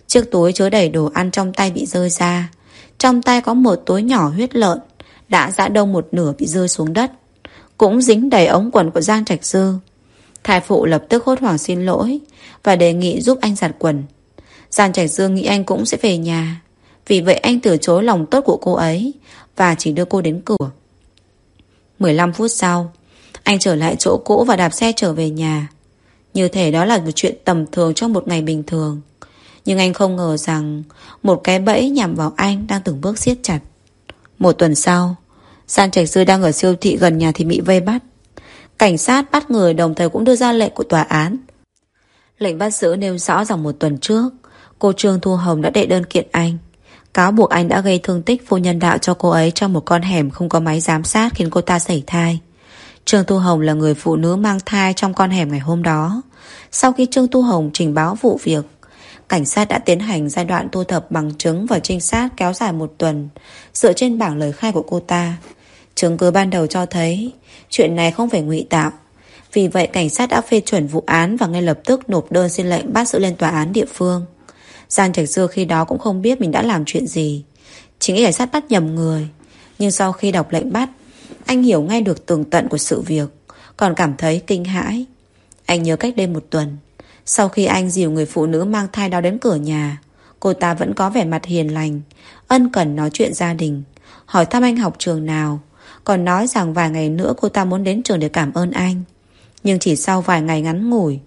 Chiếc túi chứa đầy đồ ăn trong tay bị rơi ra. Trong tay có một túi nhỏ huyết lợn Đã dã đông một nửa bị rơi xuống đất Cũng dính đầy ống quần của Giang Trạch Dư Thái phụ lập tức hốt hoảng xin lỗi Và đề nghị giúp anh giặt quần. Giang Trạch dương nghĩ anh cũng sẽ về nhà. Vì vậy anh từ chối lòng tốt của cô ấy Và chỉ đưa cô đến cửa. 15 phút sau, Anh trở lại chỗ cũ và đạp xe trở về nhà. Như thể đó là một chuyện tầm thường trong một ngày bình thường. Nhưng anh không ngờ rằng Một cái bẫy nhằm vào anh đang từng bước siết chặt. Một tuần sau San Trạch dương đang ở siêu thị gần nhà thì bị vây bắt. Cảnh sát bắt người đồng thời cũng đưa ra lệnh của tòa án Lệnh bắt giữ nêu rõ rằng một tuần trước Cô Trương Thu Hồng đã đệ đơn kiện anh Cáo buộc anh đã gây thương tích vô nhân đạo cho cô ấy trong một con hẻm không có máy giám sát khiến cô ta sảy thai. Trương Thu Hồng là người phụ nữ mang thai trong con hẻm ngày hôm đó. Sau khi Trương Thu Hồng trình báo vụ việc, Cảnh sát đã tiến hành giai đoạn thu thập bằng chứng và trinh sát kéo dài một tuần, dựa trên bảng lời khai của cô ta. Chứng cứ ban đầu cho thấy chuyện này không phải ngụy tạo, Vì vậy cảnh sát đã phê chuẩn vụ án và ngay lập tức nộp đơn xin lệnh bắt giữ lên tòa án địa phương. Giang Trạch Dư khi đó cũng không biết mình đã làm chuyện gì. chính cảnh sát bắt nhầm người. Nhưng sau khi đọc lệnh bắt, anh hiểu ngay được tường tận của sự việc, còn cảm thấy kinh hãi. Anh nhớ cách đây một tuần, sau khi anh dìu người phụ nữ mang thai đó đến cửa nhà, cô ta vẫn có vẻ mặt hiền lành, ân cần nói chuyện gia đình, hỏi thăm anh học trường nào, còn nói rằng vài ngày nữa cô ta muốn đến trường để cảm ơn anh. Nhưng chỉ sau vài ngày ngắn ngủi,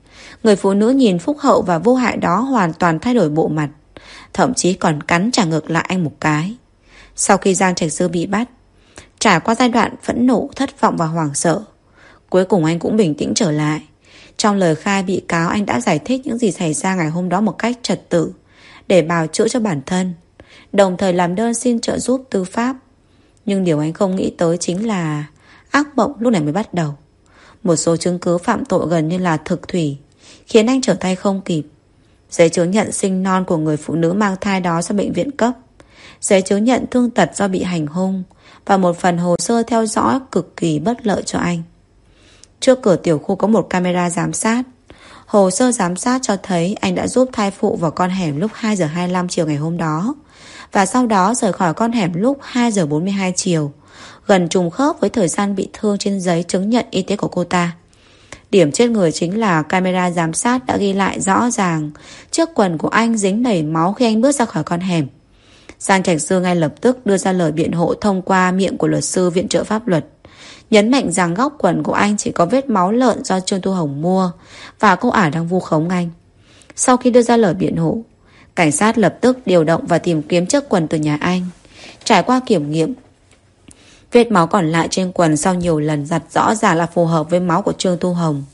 người phụ nữ nhìn phúc hậu và vô hại đó hoàn toàn thay đổi bộ mặt, thậm chí còn cắn trả ngược lại anh một cái. Sau khi Giang Trạch Sư bị bắt, trải qua giai đoạn phẫn nộ, thất vọng và hoảng sợ, cuối cùng anh cũng bình tĩnh trở lại. Trong lời khai bị cáo anh đã giải thích những gì xảy ra ngày hôm đó một cách trật tự để bào chữa cho bản thân, đồng thời làm đơn xin trợ giúp tư pháp. Nhưng điều anh không nghĩ tới chính là ác mộng lúc này mới bắt đầu. Một số chứng cứ phạm tội gần như là thực thủy, khiến anh trở tay không kịp. Giấy chứng nhận sinh non của người phụ nữ mang thai đó do bệnh viện cấp, giấy chứng nhận thương tật do bị hành hung và một phần hồ sơ theo dõi cực kỳ bất lợi cho anh. Trước cửa tiểu khu có một camera giám sát. Hồ sơ giám sát cho thấy anh đã giúp thai phụ vào con hẻm lúc 2 giờ 25 chiều ngày hôm đó. Và sau đó rời khỏi con hẻm lúc 2 giờ 42 chiều. Gần trùng khớp với thời gian bị thương trên giấy chứng nhận y tế của cô ta. Điểm chết người chính là camera giám sát đã ghi lại rõ ràng chiếc quần của anh dính đầy máu khi anh bước ra khỏi con hẻm. Giang Trạch Sư ngay lập tức đưa ra lời biện hộ thông qua miệng của luật sư viện trợ pháp luật. Nhấn mạnh rằng góc quần của anh chỉ có vết máu lợn do Trương Thu Hồng mua và cô ả đang vu khống anh. Sau khi đưa ra lời biện hộ, cảnh sát lập tức điều động và tìm kiếm chiếc quần từ nhà anh. Trải qua kiểm nghiệm, vết máu còn lại trên quần sau nhiều lần giặt rõ ràng là phù hợp với máu của Trương Thu Hồng.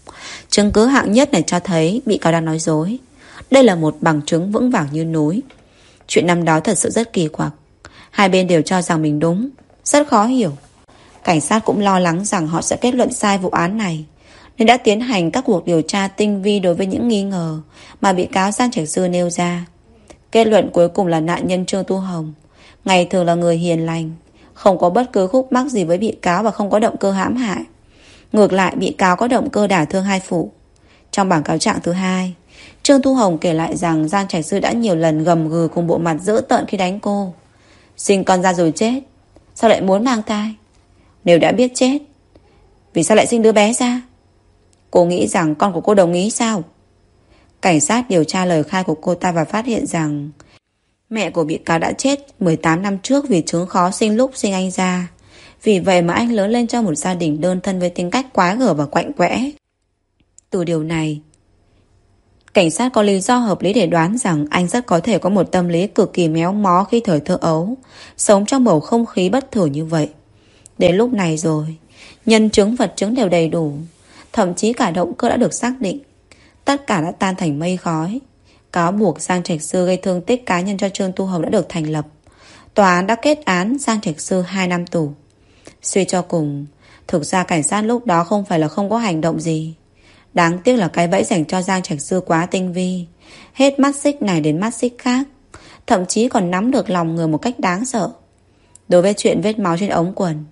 Chứng cứ hạng nhất này cho thấy bị cáo đang nói dối. Đây là một bằng chứng vững vàng như núi. Chuyện năm đó thật sự rất kỳ quặc. Hai bên đều cho rằng mình đúng. Rất khó hiểu. Cảnh sát cũng lo lắng rằng họ sẽ kết luận sai vụ án này Nên đã tiến hành các cuộc điều tra tinh vi đối với những nghi ngờ Mà bị cáo Giang Trạch Sư nêu ra Kết luận cuối cùng là nạn nhân Trương Tu Hồng. Ngày thường là người hiền lành, Không có bất cứ khúc mắc gì với bị cáo Và không có động cơ hãm hại. Ngược lại, bị cáo có động cơ đả thương hai phụ. Trong bảng cáo trạng thứ hai, Trương Tu Hồng kể lại rằng Giang Trạch Sư đã nhiều lần gầm gừ cùng bộ mặt dữ tợn khi đánh cô. Sinh con ra rồi chết, Sao lại muốn mang thai? Nếu đã biết chết, Vì sao lại sinh đứa bé ra? Cô nghĩ rằng con của cô đồng ý sao? Cảnh sát điều tra lời khai của cô ta và phát hiện rằng Mẹ của bị cáo đã chết 18 năm trước vì chứng khó sinh lúc sinh anh ra. Vì vậy mà anh lớn lên trong một gia đình đơn thân với tính cách quá gở và quạnh quẽ. Từ điều này Cảnh sát có lý do hợp lý để đoán rằng anh rất có thể có một tâm lý cực kỳ méo mó khi thời thơ ấu, sống trong bầu không khí bất thường như vậy. Đến lúc này rồi Nhân chứng vật chứng đều đầy đủ Thậm chí cả động cơ đã được xác định. Tất cả đã tan thành mây khói. Cáo buộc Giang Trạch Sư gây thương tích cá nhân cho Trương Tu Hồng đã được thành lập. Tòa án đã kết án Giang Trạch Sư 2 năm tù. Suy cho cùng, Thực ra cảnh sát lúc đó không phải là không có hành động gì. Đáng tiếc là cái bẫy dành cho Giang Trạch Sư quá tinh vi. Hết mắt xích này đến mắt xích khác. Thậm chí còn nắm được lòng người một cách đáng sợ. Đối với chuyện vết máu trên ống quần,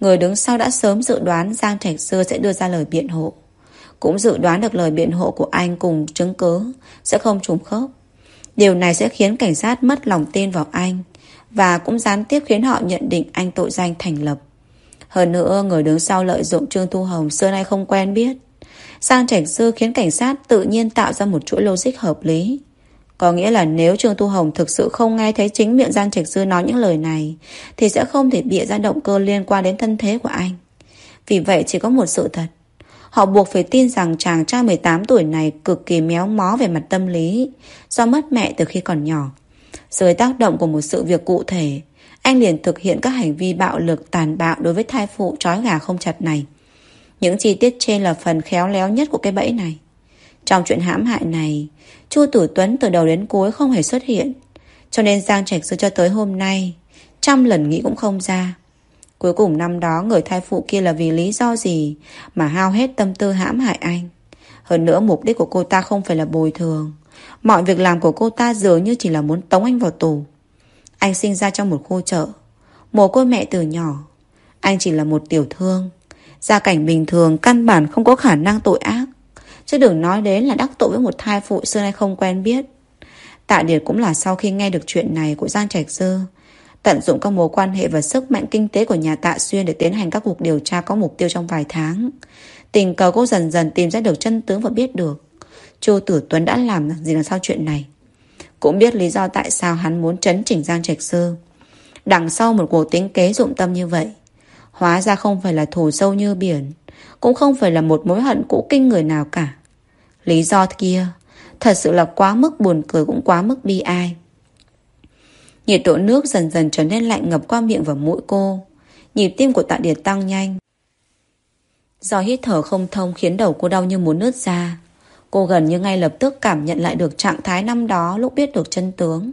Người đứng sau đã sớm dự đoán Giang Trạch Sư sẽ đưa ra lời biện hộ. Cũng dự đoán được lời biện hộ của anh cùng chứng cứ sẽ không trùng khớp. Điều này sẽ khiến cảnh sát mất lòng tin vào anh và cũng gián tiếp khiến họ nhận định anh tội danh thành lập. Hơn nữa, người đứng sau lợi dụng Trương Thu Hồng xưa nay không quen biết. Giang Trạch Sư khiến cảnh sát tự nhiên tạo ra một chuỗi logic hợp lý. Có nghĩa là nếu Trương thu Hồng thực sự không nghe thấy chính miệng Giang Trạch Sư nói những lời này, thì sẽ không thể bịa ra động cơ liên quan đến thân thế của anh. Vì vậy chỉ có một sự thật. Họ buộc phải tin rằng chàng trai 18 tuổi này cực kỳ méo mó về mặt tâm lý, do mất mẹ từ khi còn nhỏ. Dưới tác động của một sự việc cụ thể, anh liền thực hiện các hành vi bạo lực tàn bạo đối với thai phụ trói gà không chặt này. Những chi tiết trên là phần khéo léo nhất của cái bẫy này. Trong chuyện hãm hại này, Chu Tử Tuấn từ đầu đến cuối không hề xuất hiện. Cho nên Giang Trạch Sư cho tới hôm nay, trăm lần nghĩ cũng không ra. Cuối cùng năm đó người thai phụ kia là vì lý do gì mà hao hết tâm tư hãm hại anh. Hơn nữa mục đích của cô ta không phải là bồi thường. Mọi việc làm của cô ta dường như chỉ là muốn tống anh vào tù. Anh sinh ra trong một khu chợ. Mồ côi mẹ từ nhỏ. Anh chỉ là một tiểu thương. Gia cảnh bình thường căn bản không có khả năng tội ác Chứ đừng nói đến là đắc tội với một thai phụ xưa nay không quen biết Tạ Điệt cũng là sau khi nghe được chuyện này của Giang Trạch Sơ Tận dụng các mối quan hệ và sức mạnh kinh tế của nhà Tạ Xuyên để tiến hành các cuộc điều tra có mục tiêu trong vài tháng. Tình cờ cô dần dần tìm ra được chân tướng và biết được Chu Tử Tuấn đã làm gì là sao chuyện này. Cũng biết lý do tại sao hắn muốn chấn chỉnh Giang Trạch Sơ. Đằng sau một cuộc tính kế dụng tâm như vậy, hóa ra không phải là thù sâu như biển, cũng không phải là một mối hận cũ kinh người nào cả. Lý do kia thật sự là quá mức buồn cười cũng quá mức bi ai. Nhiệt độ nước dần dần trở nên lạnh ngập qua miệng và mũi cô. Nhịp tim của tạ điệt tăng nhanh. Do hít thở không thông khiến đầu cô đau như muốn nứt ra. Cô gần như ngay lập tức cảm nhận lại được trạng thái năm đó lúc biết được chân tướng.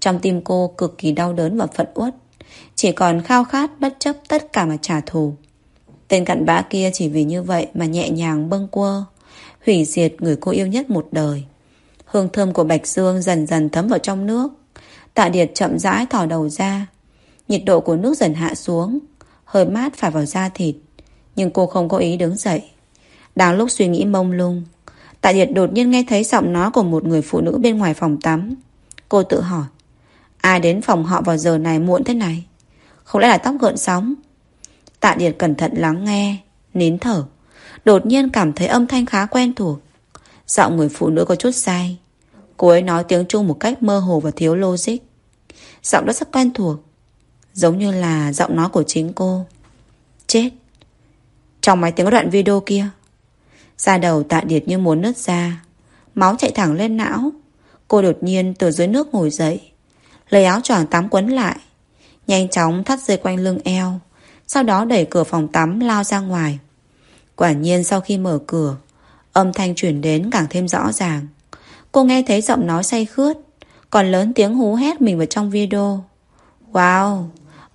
Trong tim cô cực kỳ đau đớn và phận uất. Chỉ còn khao khát bất chấp tất cả mà trả thù. Tên cặn bã kia chỉ vì như vậy mà nhẹ nhàng bâng quơ. Hủy diệt người cô yêu nhất một đời. Hương thơm của Bạch Dương dần dần thấm vào trong nước. Tạ Điệt chậm rãi thỏ đầu ra. Nhiệt độ của nước dần hạ xuống. Hơi mát phải vào da thịt. Nhưng cô không có ý đứng dậy. Đang lúc suy nghĩ mông lung. Tạ Điệt đột nhiên nghe thấy giọng nói của một người phụ nữ bên ngoài phòng tắm. Cô tự hỏi. Ai đến phòng họ vào giờ này muộn thế này? Không lẽ là tóc gợn sóng? Tạ Điệt cẩn thận lắng nghe, nín thở. Đột nhiên cảm thấy âm thanh khá quen thuộc. Giọng người phụ nữ có chút sai. Cô ấy nói tiếng Trung một cách mơ hồ và thiếu logic. Giọng đó rất quen thuộc. Giống như là giọng nói của chính cô. Chết. Trong máy tiếng có đoạn video kia. Da đầu tạ điệt như muốn nứt ra. Máu chạy thẳng lên não. Cô đột nhiên từ dưới nước ngồi dậy. Lấy áo choàng tắm quấn lại. Nhanh chóng thắt dây quanh lưng eo. Sau đó đẩy cửa phòng tắm lao ra ngoài. Quả nhiên sau khi mở cửa, âm thanh chuyển đến càng thêm rõ ràng. Cô nghe thấy giọng nói say khướt, còn lớn tiếng hú hét mình vào trong video. Wow,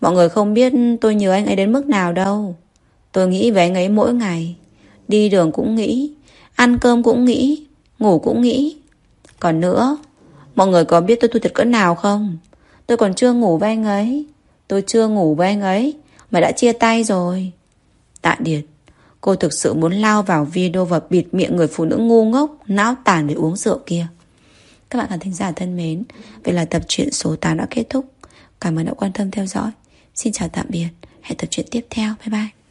mọi người không biết tôi nhớ anh ấy đến mức nào đâu. Tôi nghĩ về anh ấy mỗi ngày. Đi đường cũng nghĩ, ăn cơm cũng nghĩ, ngủ cũng nghĩ. Còn nữa, mọi người có biết tôi thu thật cỡ nào không? Tôi còn chưa ngủ với anh ấy. Tôi chưa ngủ với anh ấy, mà đã chia tay rồi. Tạ Điệt, cô thực sự muốn lao vào video và bịt miệng người phụ nữ ngu ngốc, não tàn để uống rượu kia. Các bạn khán thính giả thân mến, vậy là tập truyện số 8 đã kết thúc. Cảm ơn đã quan tâm theo dõi. Xin chào tạm biệt. Hẹn tập truyện tiếp theo. Bye bye.